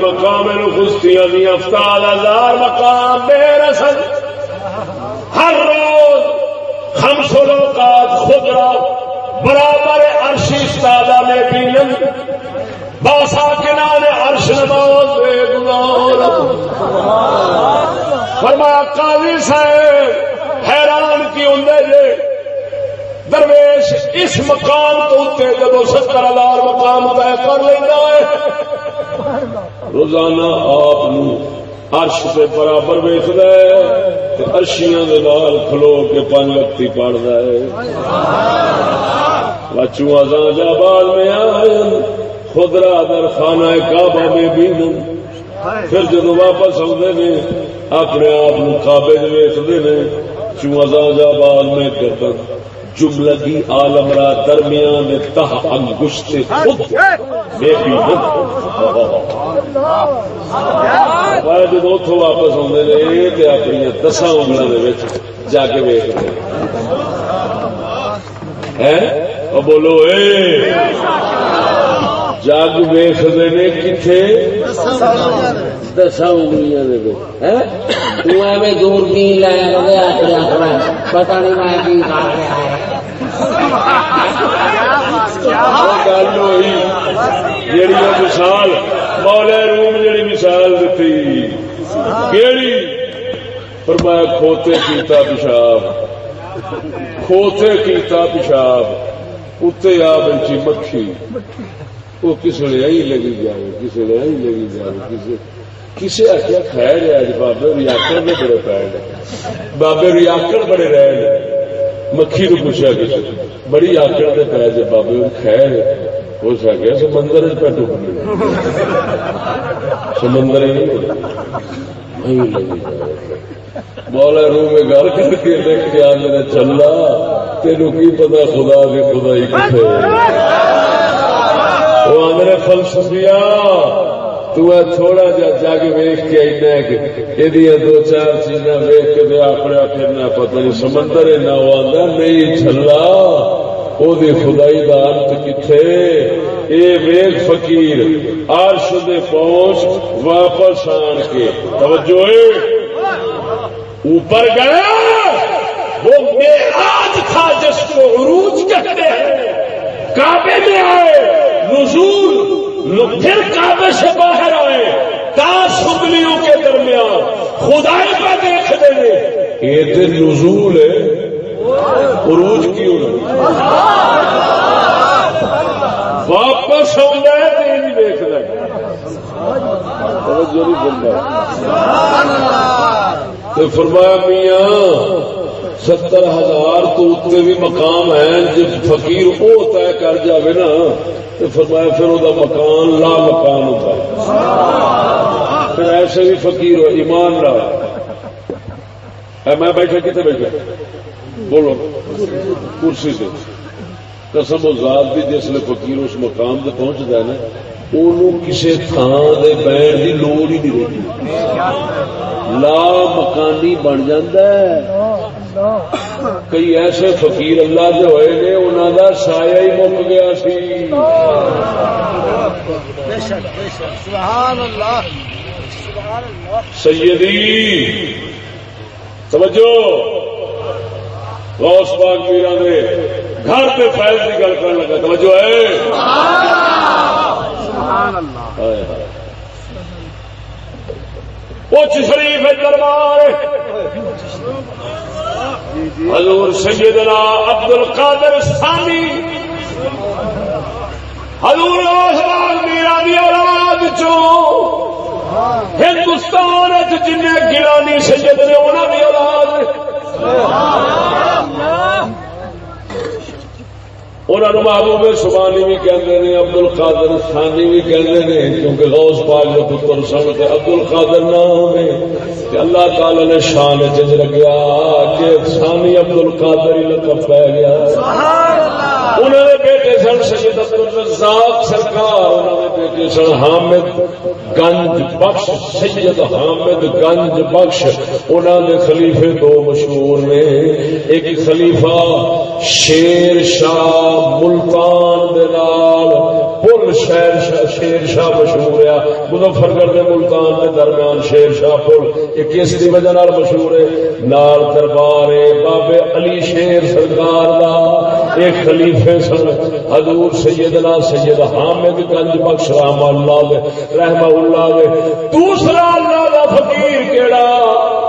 مقام خستیاں افتال ہزار مقام بے رسد ہر روز ہم سلوکات خود را برابر عرشی استادہ میں بھی باسا کے نام عرش نماز بے گزار فرمایا، قاضی صاحب، حیران کی ہوں جی درویش اس مقام تو اتنے جب ستر ہزار مقام طے کر لینا ہے۔ روزانہ آپ ارش کے برابر ویچ ہے ارشیاں لال کھلو کے پانچ وقتی پڑھتا ہے۔ بچوں آزاں جا بال میں آئے خدرا در خانہ کعبہ میں بھی پھر جب واپس آتے نے، اپنے آپ کابے ویستے نے چوزا جا میں گردن جملگی عالم را درمیان تہ انگشت خود جب اتو واپس آتے ہیں تو اپنی دسا انگلوں کے جا کے ویچ بولو، اے! جگ ویختے نے کتنے دسا انگلیاں
دور کی پتا نہیں
گل ہوئی۔ جیڑی مثال مولا روم جیڑی مثال دیتی کیڑی؟ پر میں کھوتے کیتا پیشاب۔ کھوتے کیتا پیشاب۔ اتنے آ بیٹھی مکھی۔ وہ کسی نے یہی لگی جائے کسی نے یہی لگی جائے کسی کسی آخیا خیر ہے جی بابے ریاکڑ میں بڑے پے بابے ریاکڑ بڑے رہے ہیں مکھی کو پوچھا کسی بڑی آکڑ کے پے جی بابے خیر ہو سکے سمندر پہ ڈبنے سمندر مولا رو میں گل کر کے دیکھ کے آدھے چلا تینوں کی پتا خدا کے خدا ہی کتنے وہ آدھے فلسفیا تھوڑا جا جگ ویخ کے اینا یہ دو چار چیزاں ویخ کے اپنے پھرنا پتہ نہیں سمندر اینا وہ آدھا نہیں چلا وہ خدائی کا انت کتنے اے ویخ فقیر، عرش دے پہنچ واپس آن کے۔ توجہ اوپر گیا! وہ میراج تھا جس کو عروج کہتے ہیں۔ کعبے میں آئے، نزول پھر کعبے سے باہر آئے، کاش کے درمیان خدائی پہ دیکھ دیں۔ یہ تو نزول ہے، عروج کی واپس آنا ہے تو یہ نہیں دیکھ رہے تو فرمایا، میاں ستر ہزار تو اتنے بھی مقام ہے، جب فقیر وہ طے کر جائے نا، تو فرمایا پھر وہ مکان لا مکان ہوتا ہے۔ پھر ایسے بھی فقیر ہو، ایمان رہا میں بیٹھا، کتنے بیٹھا؟ بولو، کرسی سے۔ قسم ذات بھی جس نے فقیر اس مقام سے پہنچ جائے نا کسی تھان دے بہن کی لوڑ ہی نہیں رہتی لا مکانی بن جاندہ کئی ایسے فقیر اللہ جو ہوئے نے انہوں کا سایہ ہی مک گیا سی۔ سیدی، توجہ۔ غوث پاک میرا دے گھر پہ فیض کی گل کرنے لگا، توجہ ہے۔ کچھ شریف دربار۔ حضور سیدنا عبد القادر ثانی حضور غوث میرا دی اولاد چوں۔ ہندوستان جن گرانی سید نے انہوں کی اولاد۔ انہوں محبوب سبانی بھی کہتے ہیں ابد ال قادر خانی بھی کہتے ہیں کیونکہ غوث پاک جو پتر سن کے ابد ال قادر نام ہے اللہ تعالی نے شان چج لگیا کہ سانی ابد ال قادر ہی لقب پی گیا۔ انہوں نے سن سید عبد الرزاق سرکار انہوں نے بیٹے سن حامد گنج بخش، سید حامد گنج بخش انہوں نے خلیفے دو مشہور نے۔ ایک خلیفہ شیر شاہ ملتان پل شیر شاہ شیر شاہ مشہور ہے. مظفر گڑھ کے ملتان کے درمیان شیر شاہ پل یہ کس کی وجہ مشہور ہے؟ نال دربار بابے علی شیر سرکار دا. ایک خلیفے سن. حضور سیدنا سید حامد گنج بخش رحم اللہ رحمہ اللہ دوسرا اللہ دا فقیر کیڑا؟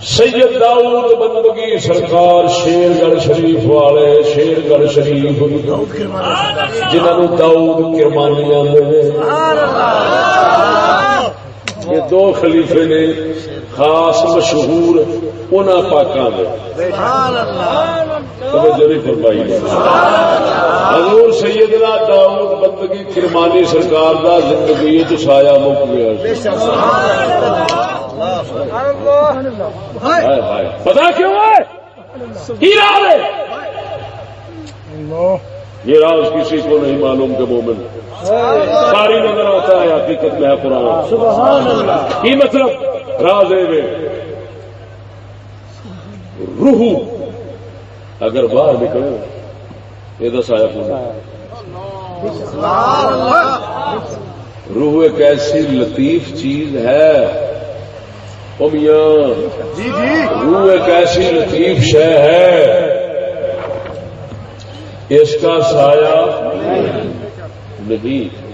سید داؤد بندگی سرکار شیر گڑھ شریف والے شیر گڑھ شریف جنہوں داؤد کرمانی آدھے یہ دو خلیفے نے خاص مشہور ان پاکوں میں فرمائی۔ حضور سیدنا داؤد بندگی کرمانی سرکار دا زندگی چایا مک گیا۔ پتا کیوں ہے؟ یہ راز کسی کو نہیں معلوم کہ مومن۔ ساری نظر آتا ہے حقیقت میں ہے پرانا کی مطلب؟ راز روح۔ اگر باہر نکلے یہ دس آیا پورا روح ایک ایسی لطیف چیز ہے۔ جی جی۔ روح ایک ایسی لطیف شہ ہے۔ اس کا سایہ نہیں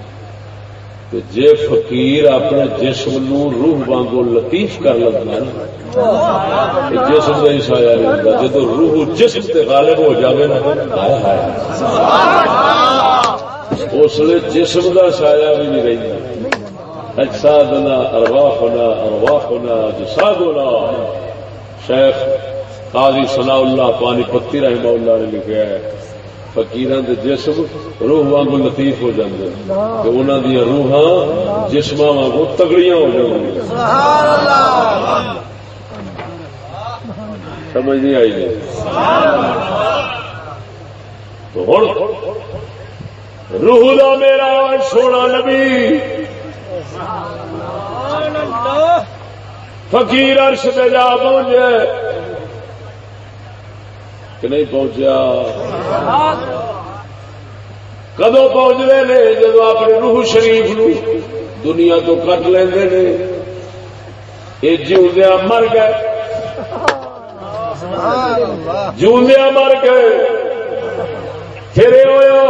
جے فقیر اپنے جسم نو روح وانگو لطیف کر لگنا جسم کا ہی سایہ نہیں ہوتا جب روح جسم سے غالب ہو جائے نا اس لیے جسم کا سایہ بھی نہیں رہتا اجسادنا ارواحنا ارواحنا جسادنا۔ شیخ قاضی ثناء اللہ پانی پتی رحمہ اللہ نے لکھا ہے۔ فقیران دے جسم روح وانگو لطیف ہو جاندے کہ انہاں دی روحاں جسماں وانگو تگڑیاں ہو جاندی سمجھ نہیں آئی جی؟ تو ہن روح دا میرا سونا نبی۔ فقیر عرش پہ جا پہنچے۔ کہ نہیں پہنچیا۔ کدو پہنچتے ہیں جب اپنے روح شریف نو دنیا تو کٹ لے یہ جیوندیا مر گئے۔ جیوندیا مر گئے۔ پھر ہوا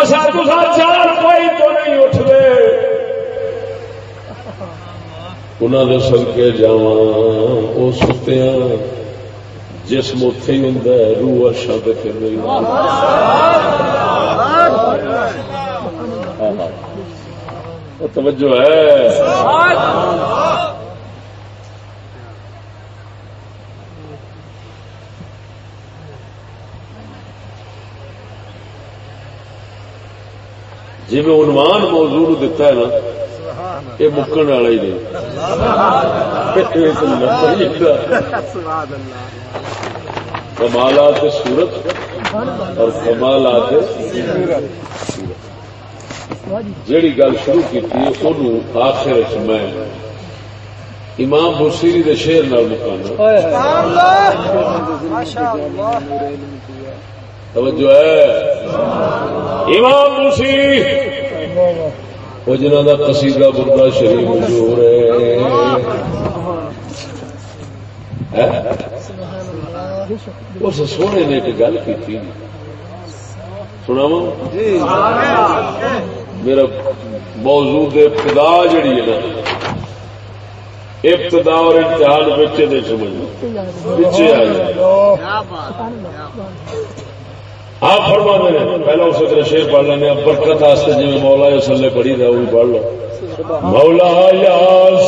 اصا تصا چار پائی تو نہیں اٹھتے انہوں نے سڑکے جا وہ ستیا جسم اتے ہی ہوں روح ارشا پہ پھر رہی توجہ ہے جی میں عنوان موضوع دیتا ہے نا یہ مکن والا ہی نہیں۔ کمالات سورت اور کمالات جیڑی گل شروع کی آخر میں امام بسیری کے شیر نال مکانا۔ توجہ ہے۔ امام بسیری وہ جنہ کا قصیدہ بردا شریف مشہور ہے اس سونے نے ایک گل کی سنا میرا موضوع ابتدا جڑی ہے نا، ابتدا اور امتحان بچے نہیں سمجھ۔ پیچھے آ جائے آپ فرما دے پہلا اس طرح شیر پڑھ لینا برکت واسطے جی مولا یا سلے پڑھی دا وہ پڑھ لو۔ مولا یا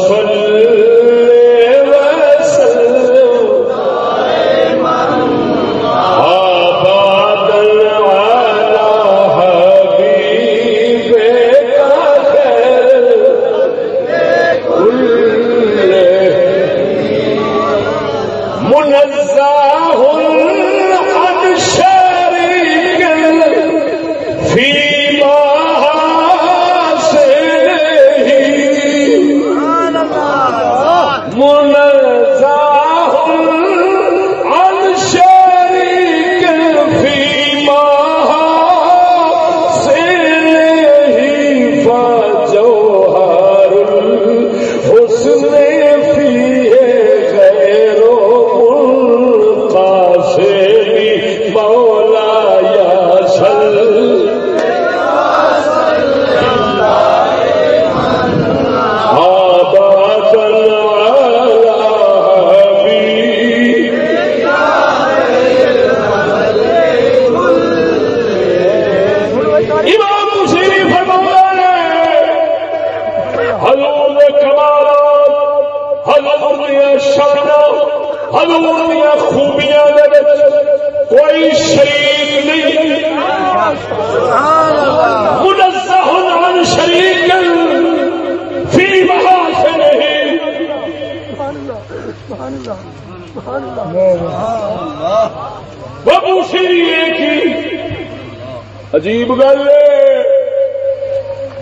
سلے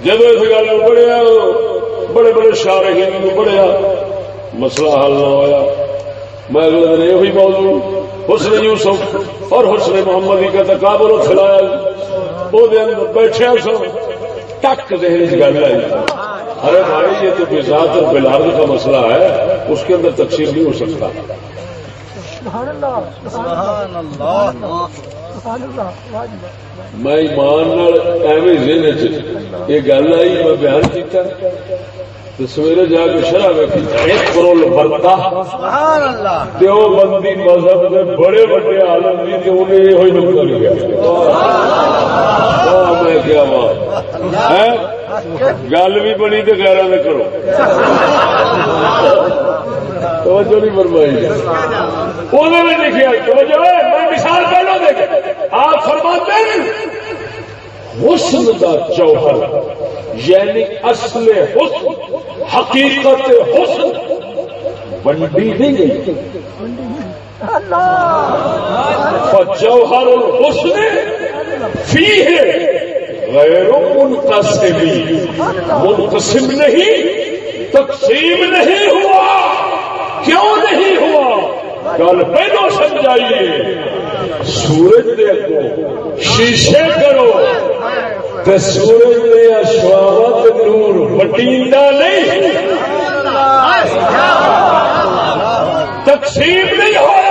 جب اس گل پڑھیا بڑے بڑے شار ہندو پڑھیا مسئلہ حل نہ ہوا میں اگلے دن یہ موضوع حسن یوسف اور حسن محمد کا تقابل کھلایا وہ بیٹھے سو ٹک ذہن سے گل آئی۔ ارے بھائی یہ تو بزاد اور بلاد کا مسئلہ ہے اس کے اندر تقسیم نہیں ہو سکتا۔ میں ایمان ایویں ذہن یہ گل آئی میں بیان کیا تو سویرے جا کے شرح بنتا دیو بندی مذہب کے بڑے بڑے عالم یہ ہوئی میں کیا گل بھی بنی تو گیرہ میں کرو۔ توجہ نہیں فرمائی۔ انہوں نے لکھا توجہ میں مثال پہلو دیکھ آپ فرماتے ہیں، حسن دا جوہر یعنی اصل حسن، حقیقت حسن بنڈی نہیں گئی۔ جوہر الحسن فی ہے غیر منقسمی۔ منقسم نہیں، تقسیم نہیں ہوا۔ کیوں نہیں ہوا؟ گل پہلو سمجھائیے سورج دے کو شیشے کرو تو سورج دے اشوارت نور بٹیندا نہیں۔ تقسیم نہیں ہوا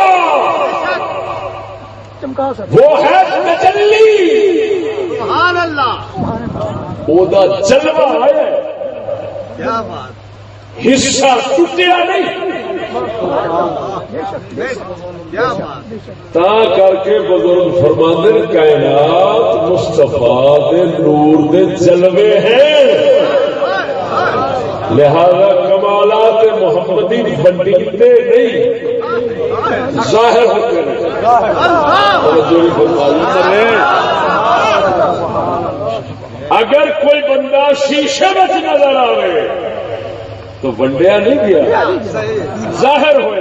وہ ہے تجلی۔ وہ جلوہ ہے۔ حصہ ٹوٹیا نہیں۔ تا کر کے بزرگ فرماندر کائنات مستفا دے نور دے جلوے ہیں۔ لہذا کمالات محمدی بنڈیتے نہیں۔ ظاہر ہوتے اگر کوئی بندہ شیشے میں نظر آئے تو ونڈیا نہیں گیا۔ ظاہر ہوا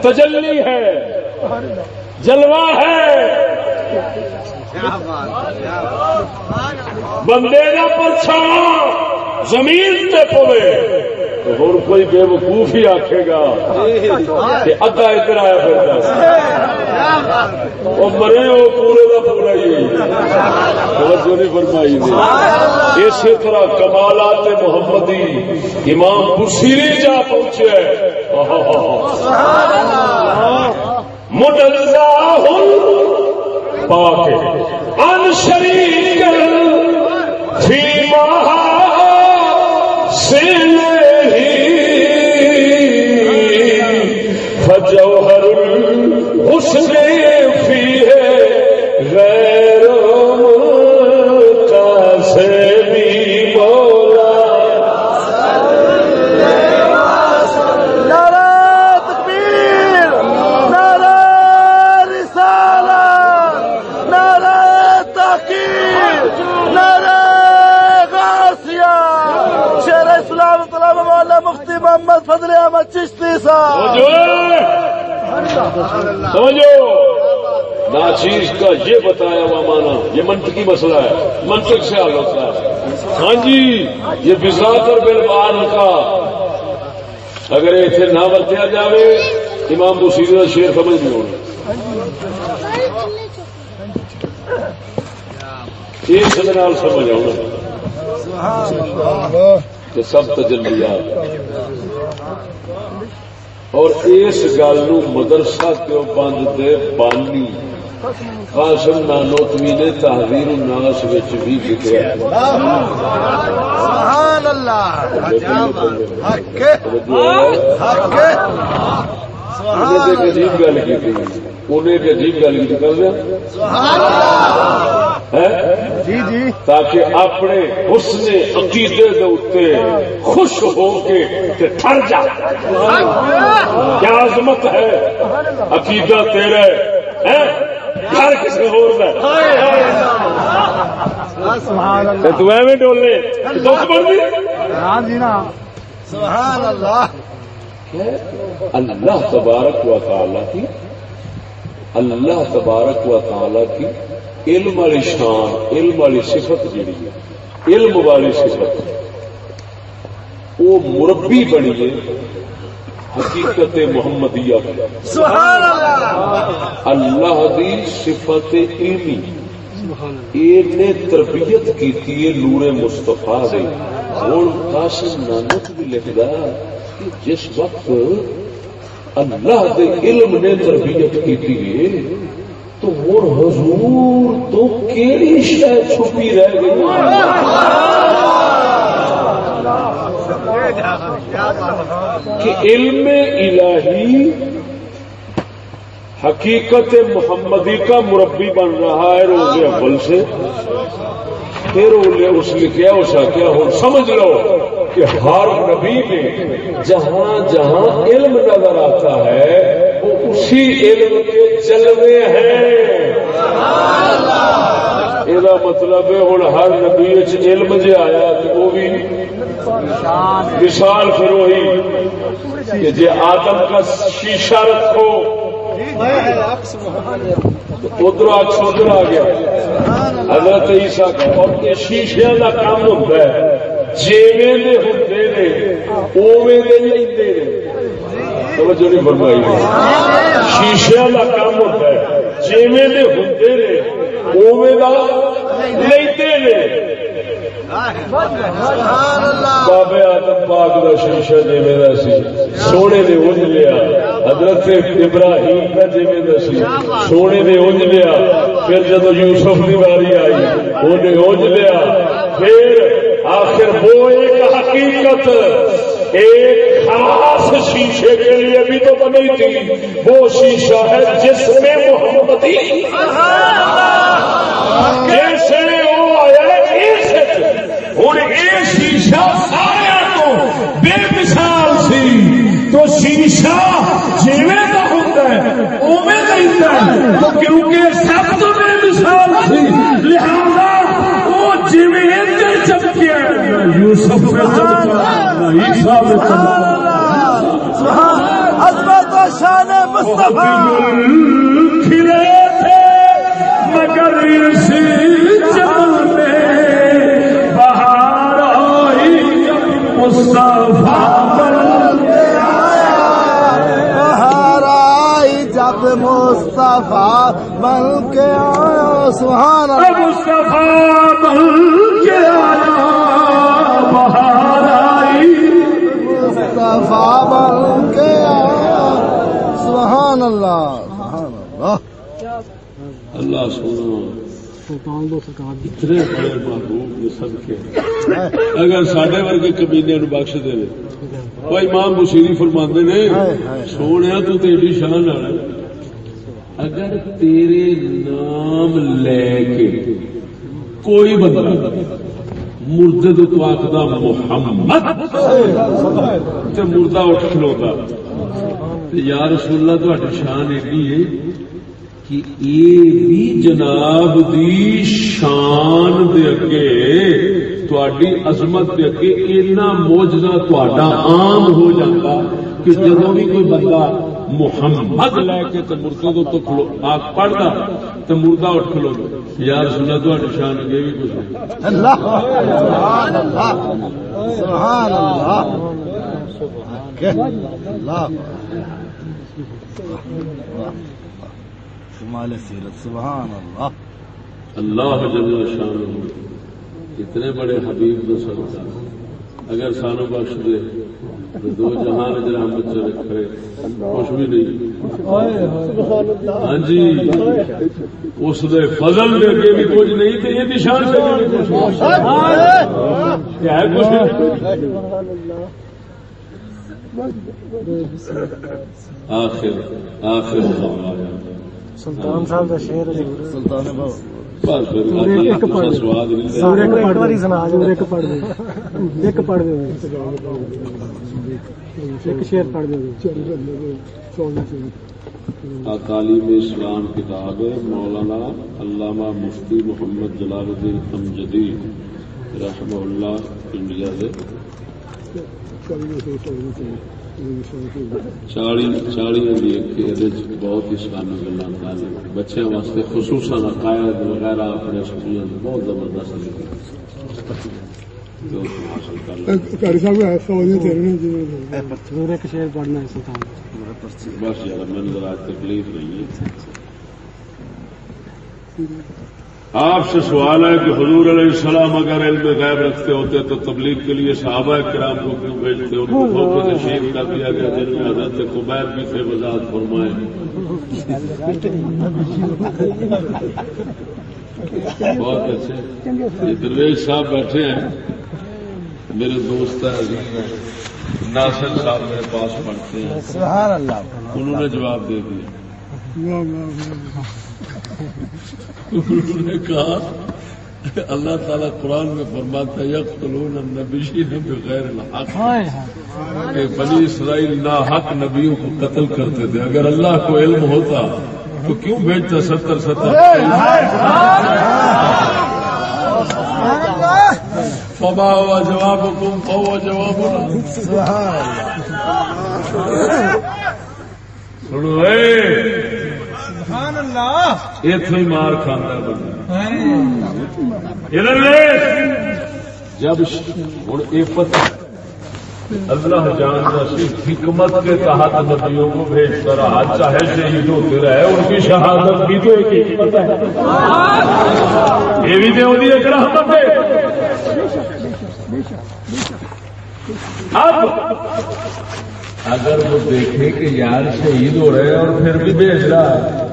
تجلی ہے۔ جلوہ ہے۔ بندے کا پرچھا زمین تے پوے۔ ہوں کوئی بے وقوف ہی آخے گا کہ ادھا ادھر آیا پھر وہ مرے وہ پورے کا پورا ہی نہیں فرمائی اسی طرح کمالات محمدی امام بشیری جا پہنچے۔ مدلہ پاک ان شریک فی مہا سے
جاؤ۔
سمجھو؟ ناچیز کا یہ بتایا ہوا مانا یہ منطقی مسئلہ ہے منطق سے حل ہوتا ہے۔ ہاں جی یہ بزاکر بلبان کا۔ اگر اتنے نہ ورتیا جائے امام بشیر کا شیر سمجھ نہیں ہونا۔ سمجھ آنا۔ سب تجلیات۔ اور اس گل نو مدرسہ کیوں بند دے بانی قاسم نانوتوی نے تحریر الناس وچ بھی لکھیا
سبحان اللہ حق حق
انہیں ایک عجیب گل کی انہیں ایک عجیب گل کی کر دیا
جی جی۔
تاکہ اپنے حسن عقیدے دے اتنے خوش ہو کے تے ٹھر جا۔ کیا عظمت ہے؟ عقیدہ تیرا ہے ہر کسی
سبحان
تو ایویں ڈولے
ہاں جی نا۔ سبحان اللہ
اللہ تبارک و تعالی کی اللہ تبارک و تعالی کی علم والی شان علم والی صفت جیڑی ہے علم والی صفت۔ وہ مربی بنی ہے حقیقت محمدیہ۔
سبحان اللہ!
اللہ دی صفت علمی۔ نے تربیت کی نور مستفا دے ہوں قاسم نانک بھی لکھدا جس وقت اللہ دے علم نے تربیت کی تو ہوں حضور، تو کیڑی شہ چھپی رہ گئی؟ کہ علم الہی حقیقت محمدی کا مربی بن رہا ہے روز اول سے۔ پھر اس لکھیا اس کیا ہو؟ سمجھ لو کہ ہر نبی میں جہاں جہاں علم نظر آتا ہے اسی علم کے جلوے ہیں۔ یہ مطلب ہے ہوں ہر نبی علم جی آیا تو وہ بھی مثال پھر وہی کہ جی آدم کا شیشہ رکھو۔ ادھر آخ ادھر آ گیا۔ حضرت عیسیٰ کا اور شیشے کا کام ہوتا ہے۔ جیویں دے ہوتے نے اوے دے لیندے نے توجہ نہیں فرمائی۔ شیشے کا کام ہوتا ہے۔ جیویں دے ہوتے نے اوے دا لیندے نے۔ بابے آدم پاک کا شیشہ جی میرا سی۔ سونے نے انج لیا۔ حضرت ابراہیم کا جی میرا سی۔ سونے نے انج لیا۔ پھر جب یوسف کی باری آئی انہیں انج لیا۔ پھر آخر وہ ایک حقیقت ایک خاص شیشے کے لیے بھی تو بنی تھی۔ وہ شیشہ ہے جس میں محمدی جیسے وہ آیا ہوں یہ شیشہ سارا تو بے مثال سی۔ تو شیشہ جیویں کا ہوتا ہے اوے کا ہوتا ہے۔ تو کیونکہ سب تو بے مثال سی، لہذا وہ جیویں یوسف میں چمکا عیسیٰ میں چمکا
عظمت و شان مصطفیٰ۔
کھلے تھے مگر اسی چمن میں بہار آئی
جب مصطفیٰ بن کے آیا اللہ۔
مصطفیٰ بن بہار آئی
بن کے سبحان اللہ سبحان اللہ
اللہ سونا اتنے بڑے محبوب کے سب کے۔ اگر سڈے ورگے کمینے نو بخش دے۔ وہ امام بشیری فرماندے نے، سونے تو تیری شان والا اگر تیرے نام لے کے کوئی بندہ مردے تو تو آخدا محمد. تے مردہ اٹھ کھلوتا. تے یا رسول اللہ تو شان ایڈی ہے کہ یہ بھی جناب دی شان دے اگے تھی عظمت دے اگے اینا موجزہ تھوڑا عام ہو جاتا کہ جدو بھی کوئی بندہ محمد لے کے تو مردے تو کھلو آپ پڑھتا تو مردہ اٹھ کھلو۔ یار سنا تو شان اگے بھی کچھ
اللہ سبحان اللہ سبحان اللہ۔ شمال سیرت سبحان اللہ۔
اللہ جل شان اتنے بڑے حبیب تو سب اگر سانو بخش دے دو جہان جرام بچے رکھے کچھ بھی نہیں۔ ہاں جی اس دے فضل دے کے بھی کچھ نہیں تو یہ نشان سے کیا ہے؟ کچھ آخر آخر
سلطان صاحب کا شعر
سلطان
سواد
پڑھ ایک پڑھ دے ایک پڑھ دے
تعلیم اسلام کتاب ہے، مولانا علامہ مفتی محمد جلال الدین امجدی رحمہ اللہ انڈیا سے چالی چالی بہت ہی سانی گلا بچوں واسطے خصوصاً عقائد وغیرہ اپنے سکول بہت زبردست
ایک شعر پڑھنا ہے سلطان
بس یار میں ذرا تکلیف نہیں ہے آپ سے سوال ہے کہ حضور علیہ السلام اگر علم غیب رکھتے ہوتے تو تبلیغ کے لیے صحابہ کرام کو کیوں بھیجتے ان کو خوف تشریف کر دیا گیا جن میں حضرت قبیر بھی تھے، وضاحت فرمائے۔ بہت اچھے یہ درویش صاحب بیٹھے ہیں۔ میرے دوست ناصر صاحب میرے پاس پڑھتے ہیں۔
سبحان اللہ۔
انہوں نے جواب دے دیا۔ انہوں نے کہا اللہ تعالیٰ قرآن میں فرماتا ہے یقتلون النبیین بغیر الحق۔ کہ بنی اسرائیل نا حق نبیوں کو قتل کرتے تھے۔ اگر اللہ کو علم ہوتا تو کیوں بھیجتا ستر ستر؟ فبا ہوا جواب حکم فوا جواب اتو ہی مار کھانا بندہ۔ جب ہوں یہ پتہ اللہ جانتا سی حکمت کے تحت نبیوں کو بھیجتا رہا چاہے شہید ہوتے رہے، ان کی شہادت بھی تو ایک حکمت ہے۔ یہ بھی تو ہوتی ایک رحمت ہے۔ اب اگر وہ دیکھے کہ یار شہید ہو رہے ہیں اور پھر بھی بھیج رہا ہے،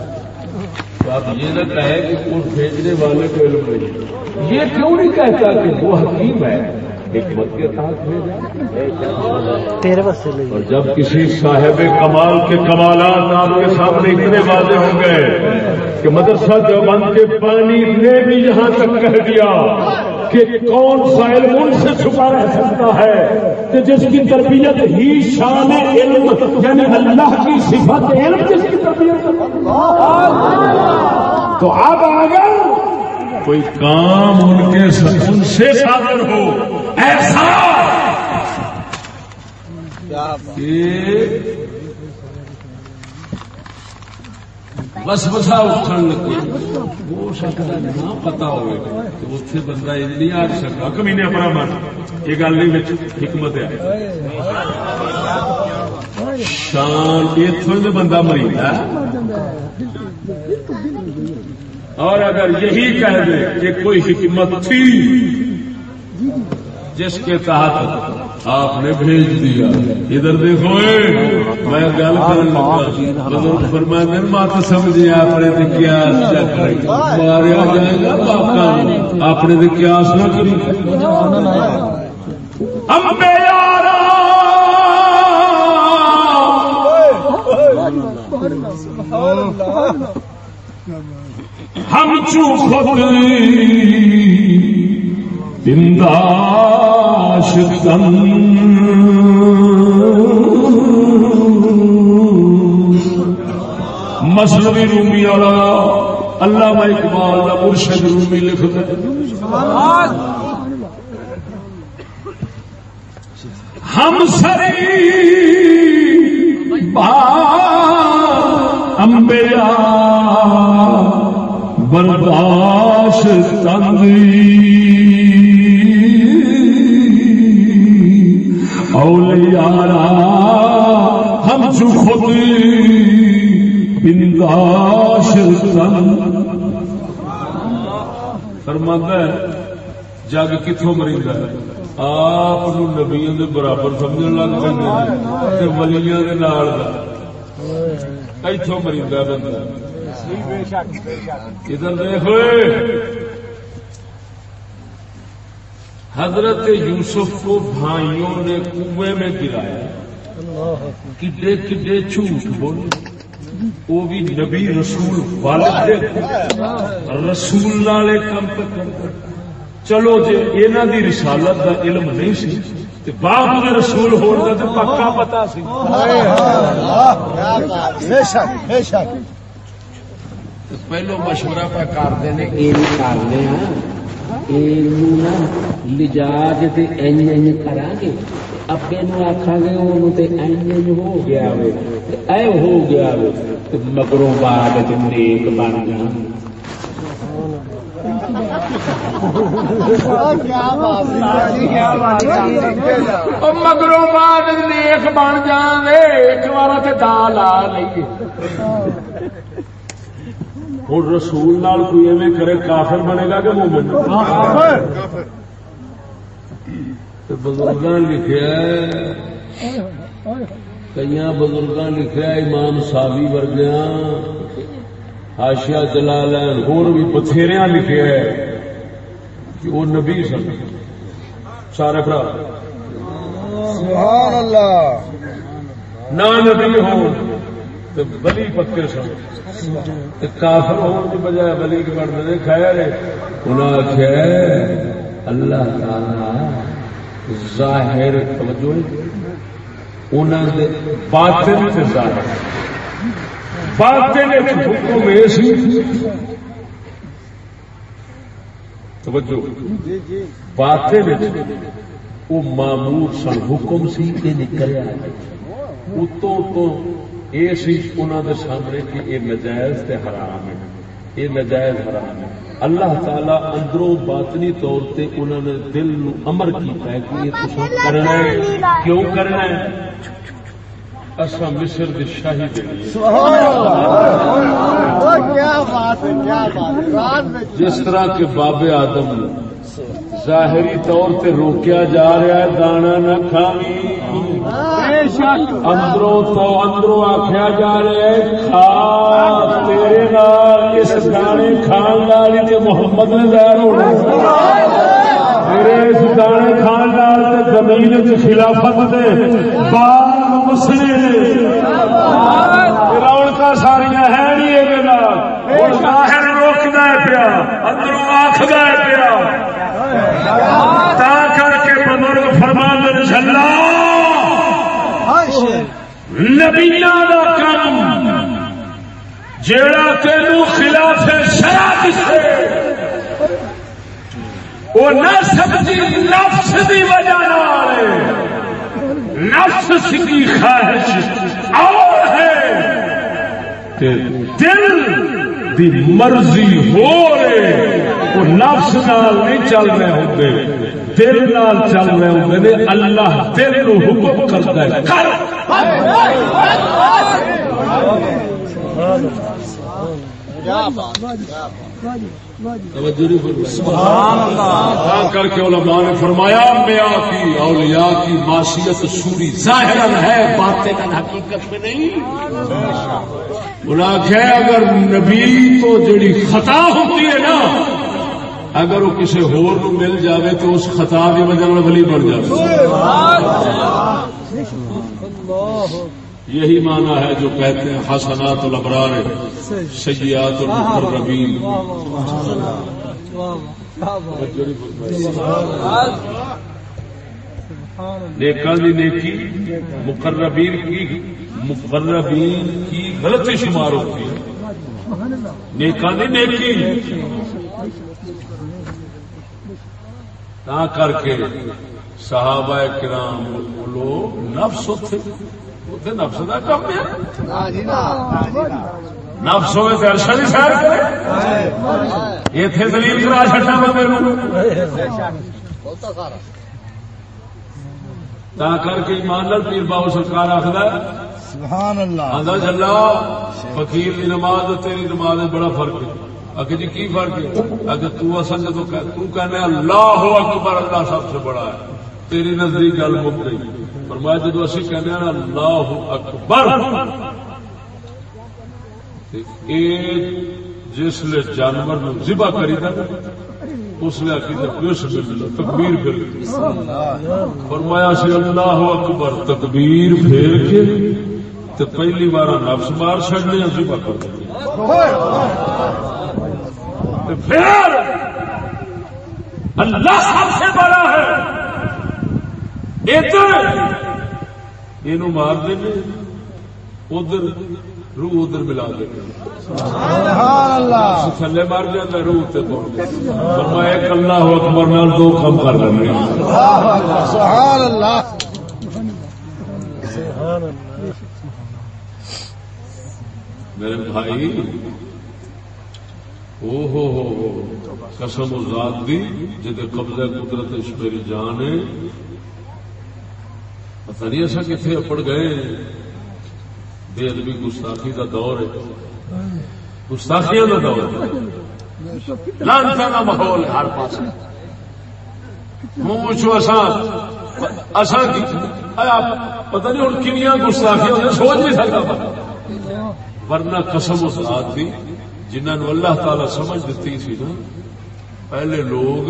تو آپ یہ نہ کہیں کہ اس بھیجنے والے کو علم نہیں یہ کیوں نہیں کہتا کہ وہ حکیم ہے؟ حکمت کے تحت بھیجا۔
تیرے بس
اور جب کسی صاحب کمال کے کمالات آپ کے سامنے اتنے واضح ہو گئے کہ مدرسہ دیوبند کے پانی نے بھی یہاں تک کہہ دیا کہ کون سا علم ان سے چھپا رہ سکتا ہے کہ جس کی تربیت ہی شان علم یعنی اللہ کی صفت علم جس کی تربیت۔ تو اب اگر کوئی کام ان کے ان سے صادر ہو۔ ایسا۔ بس بسا اٹھن لگے ہو سکتا نہ پتا ہوئے تو اتنے بندہ یہ نہیں آ سکتا کمینے اپنا من۔ یہ گل نہیں حکمت ہے۔ شان اتوں بندہ مریض اور اگر یہی کہہ دے کہ کوئی حکمت تھی، جس کے تحت آپ نے بھیج دیا۔ ادھر دیکھو میں گل کر فرمائے مت سمجھے اپنے قیاس ماریا جائے گا پاکا اپنے قیاس نہ کری ہم چوک بنداش مسلوی رومی والا اللہ اقبال کا مرشد رومی لکھ ہم سری با امبیا برداشت تنگی۔ اولیارا ہم جو خود بنداش تنگ۔ فرماتا ہے، جگ کتوں مریض ہے؟ آپ نبیا کے برابر سمجھ لگ پہ ولییا اتوں مریض ہے بندہ۔ ادھر دیکھو حضرت یوسف کو بھائیوں نے کنویں میں گرایا۔ کڈے کڈے جھوٹ بولے۔ وہ بھی نبی رسول والد رسول والے کم چلو جی یہاں دی رسالت دا علم نہیں سی باپ رسول ہونے کا پکا پتا سی۔
پہلو مشورہ پہ کرتے ہیں یہ کرنے لجاج کرا گے ابے نو آخا گے وہ ہو گیا اے ہو گیا مگروں بعد نیک بن گیا مگروں بعد نیک بن جان ایک بار دال آ لیے
ہوں رسول نال کوئی ایویں کرے کافر بنے گا کہ مومن بزرگ لکھا کئی بزرگ لکھا امام ساوی ورگیا آشیا جلال ہور بھی بتھیریا لکھے کہ وہ نبی سن۔ سارے برا۔
سبحان اللہ!
نہ نبی ہو بلی پکے سن۔ کافر ہونے کی بجائے بلی کے بڑھنے دے خیر انہوں نے اللہ تعالی ظاہر، توجہ انہوں نے باطن سے ظاہر۔ باطن حکم یہ سی۔ توجہ۔ باطن وہ معمور سن، حکم سی یہ نکلیا اتوں تو یہ سی انہوں نے سامنے کہ یہ نجائز تے حرام ہے۔ یہ نجائز حرام ہے۔ اللہ تعالی اندروں باطنی طور تے انہوں نے دل نو امر کیتا ہے کہ یہ کچھ کرنا ہے۔ کیوں کرنا ہے؟ اصا مصر دی شاہی جس طرح کے بابے آدم ظاہری طور تے روکیا جا رہا ہے دانا نہ کھانی اندروں تو اندروں آخیا جا رہا ہے کھا تیرے نال اس دانے کھان والی تے محمد نے ظاہر ہونا میرے اس دانے کھان نال زمین خلافت دے بال ہے نہیں یہ ظاہر ہے پیا اندروں آخر پیا۔ تا کر کے بزرگ فرمان چلا نبیا کا کام جیڑا تینو خلاف شراب سے وہ نفس کی نفس کی وجہ نفس کی خواہش اور ہے۔ دل دی مرضی ہو رہے وہ نفس نال نہیں چل رہے ہوتے دل نال چل رہے ہوتے نے اللہ دل نو حکم کرتا ہے۔ کر۔ کر کے علماء نے فرمایا میاں کی اولیاء کی معصیت سوری ظاہر ہے باتیں حقیقت میں نہیں۔ گناہ ہے اگر نبی تو جڑی خطا ہوتی ہے نا اگر وہ کسی ہور نو مل جاوے تو اس خطا کی وجہ ولی بن جائے یہی معنی ہے جو کہتے ہیں حسنات الابرار سیات المقربین۔ نیکاں دی نیکی، مقربین کی مقربین کی غلطی شمار ہوتی ہے۔ نیکاں دی نیکی۔ تا کر کے صحابہ کرام لوگ نفس ہوتے۔ نفس کا کم ہے۔ نفس ہوئے تو ارشا بھی سیر کرے۔ یہ تھے دلیل کرا چڑنا بندے تا کر کے ایمان لال پیر بابو سرکار آخر
سبحان اللہ۔
آدھا چلا فقیر کی نماز اور تیری نماز میں بڑا فرق ہے۔ اگر جی کی فرق ہے؟ اگر تو اصل جب تو کہنے اللہ اکبر اللہ سب سے بڑا ہے۔ تیری نزدیک گل مک گئی۔ فرمایا جدو اسی کہنے ہیں اللہ اکبر۔ جس لیے جانور میں ذبح کری تھا اس لیے تکبیر پھر۔ فرمایا سی، اللہ اکبر، تکبیر پھیر کے تو پہلی بار نفس مار چڑنے ذبح کر پھر اللہ سب سے بڑا ہے۔ یہ مار دیں ادھر روح ادھر ملا دیں تھلے مار جاتا روح تے میں ایک اللہ اکبر نال دو کم کر لیں میرے بھائی او ہو ہو قسم ذات دی جدے قبضہ قدرت میری جان ہے پتہ نہیں ایسا کتنے اپڑ گئے بے ادبی گستاخی کا دور ہے۔ گستاخیاں کا دور ہے۔ لانتا کا ماحول ہر پاس پوچھو اصا پتہ نہیں ہوں کنیا گستاخیاں سوچ نہیں سکتا۔ ورنہ قسم اس رات کی جنہوں اللہ تعالی سمجھ دیتی سی نا، پہلے لوگ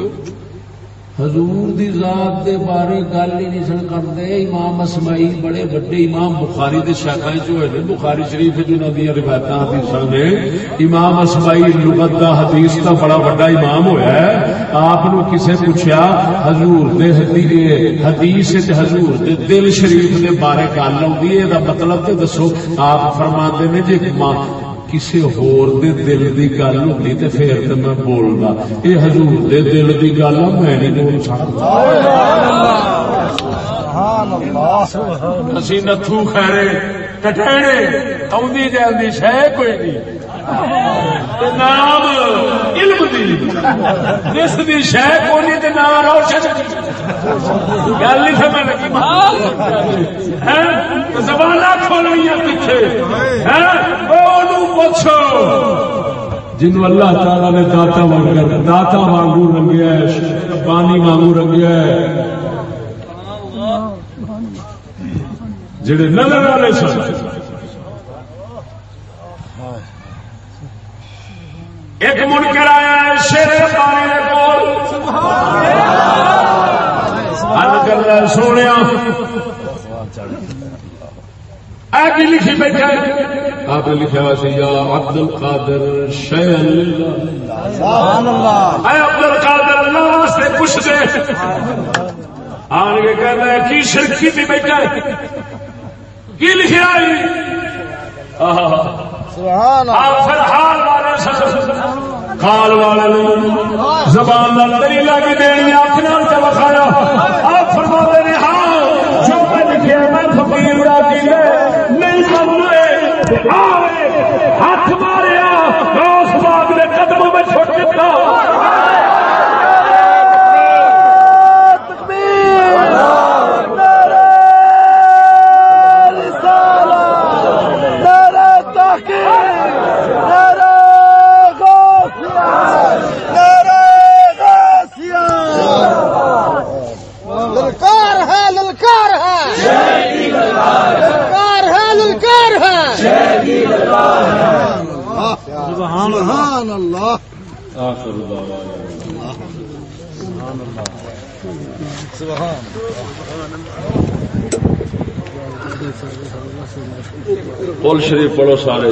حضور دی ذات دے بارے گل ہی نہیں سن کرتے۔ امام اسماعیل بڑے بڑے امام بخاری دے شاخائیں جو ہے بخاری شریف جنہوں دی روایت حدیث نے امام اسماعیل لغت دا حدیث کا بڑا بڑا امام ہویا ہے۔ آپ کسے پوچھا حضور دے حدیث تے حضور دے دل شریف دے بارے گل آئی ہے مطلب تے دسو۔ آپ فرما نے جی کسی ہور دے دل دی گل ہوتی تے پھر تے میں بولدا اے حضور دے دل دی گل میں نہیں بول سکتا اسی نتھو خیرے کوئی نہیں نام علم دی جس دی تے نام روشن گل نہیں سمجھ لگی پیچھے پوچھو۔ جن اللہ تعالی نے داتا وغیرہ داتا وانگو رنگیا ہے پانی وانگو رنگیا ہے جڑے نظر والے سن۔ ایک منکر آیا ہے، شیر پانی نے کول۔ سونے آگے لکھی بیٹھا آپ نے لکھا ہوا یا عبد القادر شیئن۔ اے عبد القادر اللہ واسطے پوچھ دے۔ آن کے کہنا ہے کی شرکی تھی بیٹھا کی لکھا ہے آپ پھر حال والے کال والے زبان کا دلیلا بھی دینی اپنے وکھایا۔ آپ فرما نے ہاں جو میں لکھے میں فقیر سمجھے ہاتھ ماریا اس بات نے قدموں میں چھوٹ دیتا۔ آخر دعوانا قول شریف پڑھو سارے۔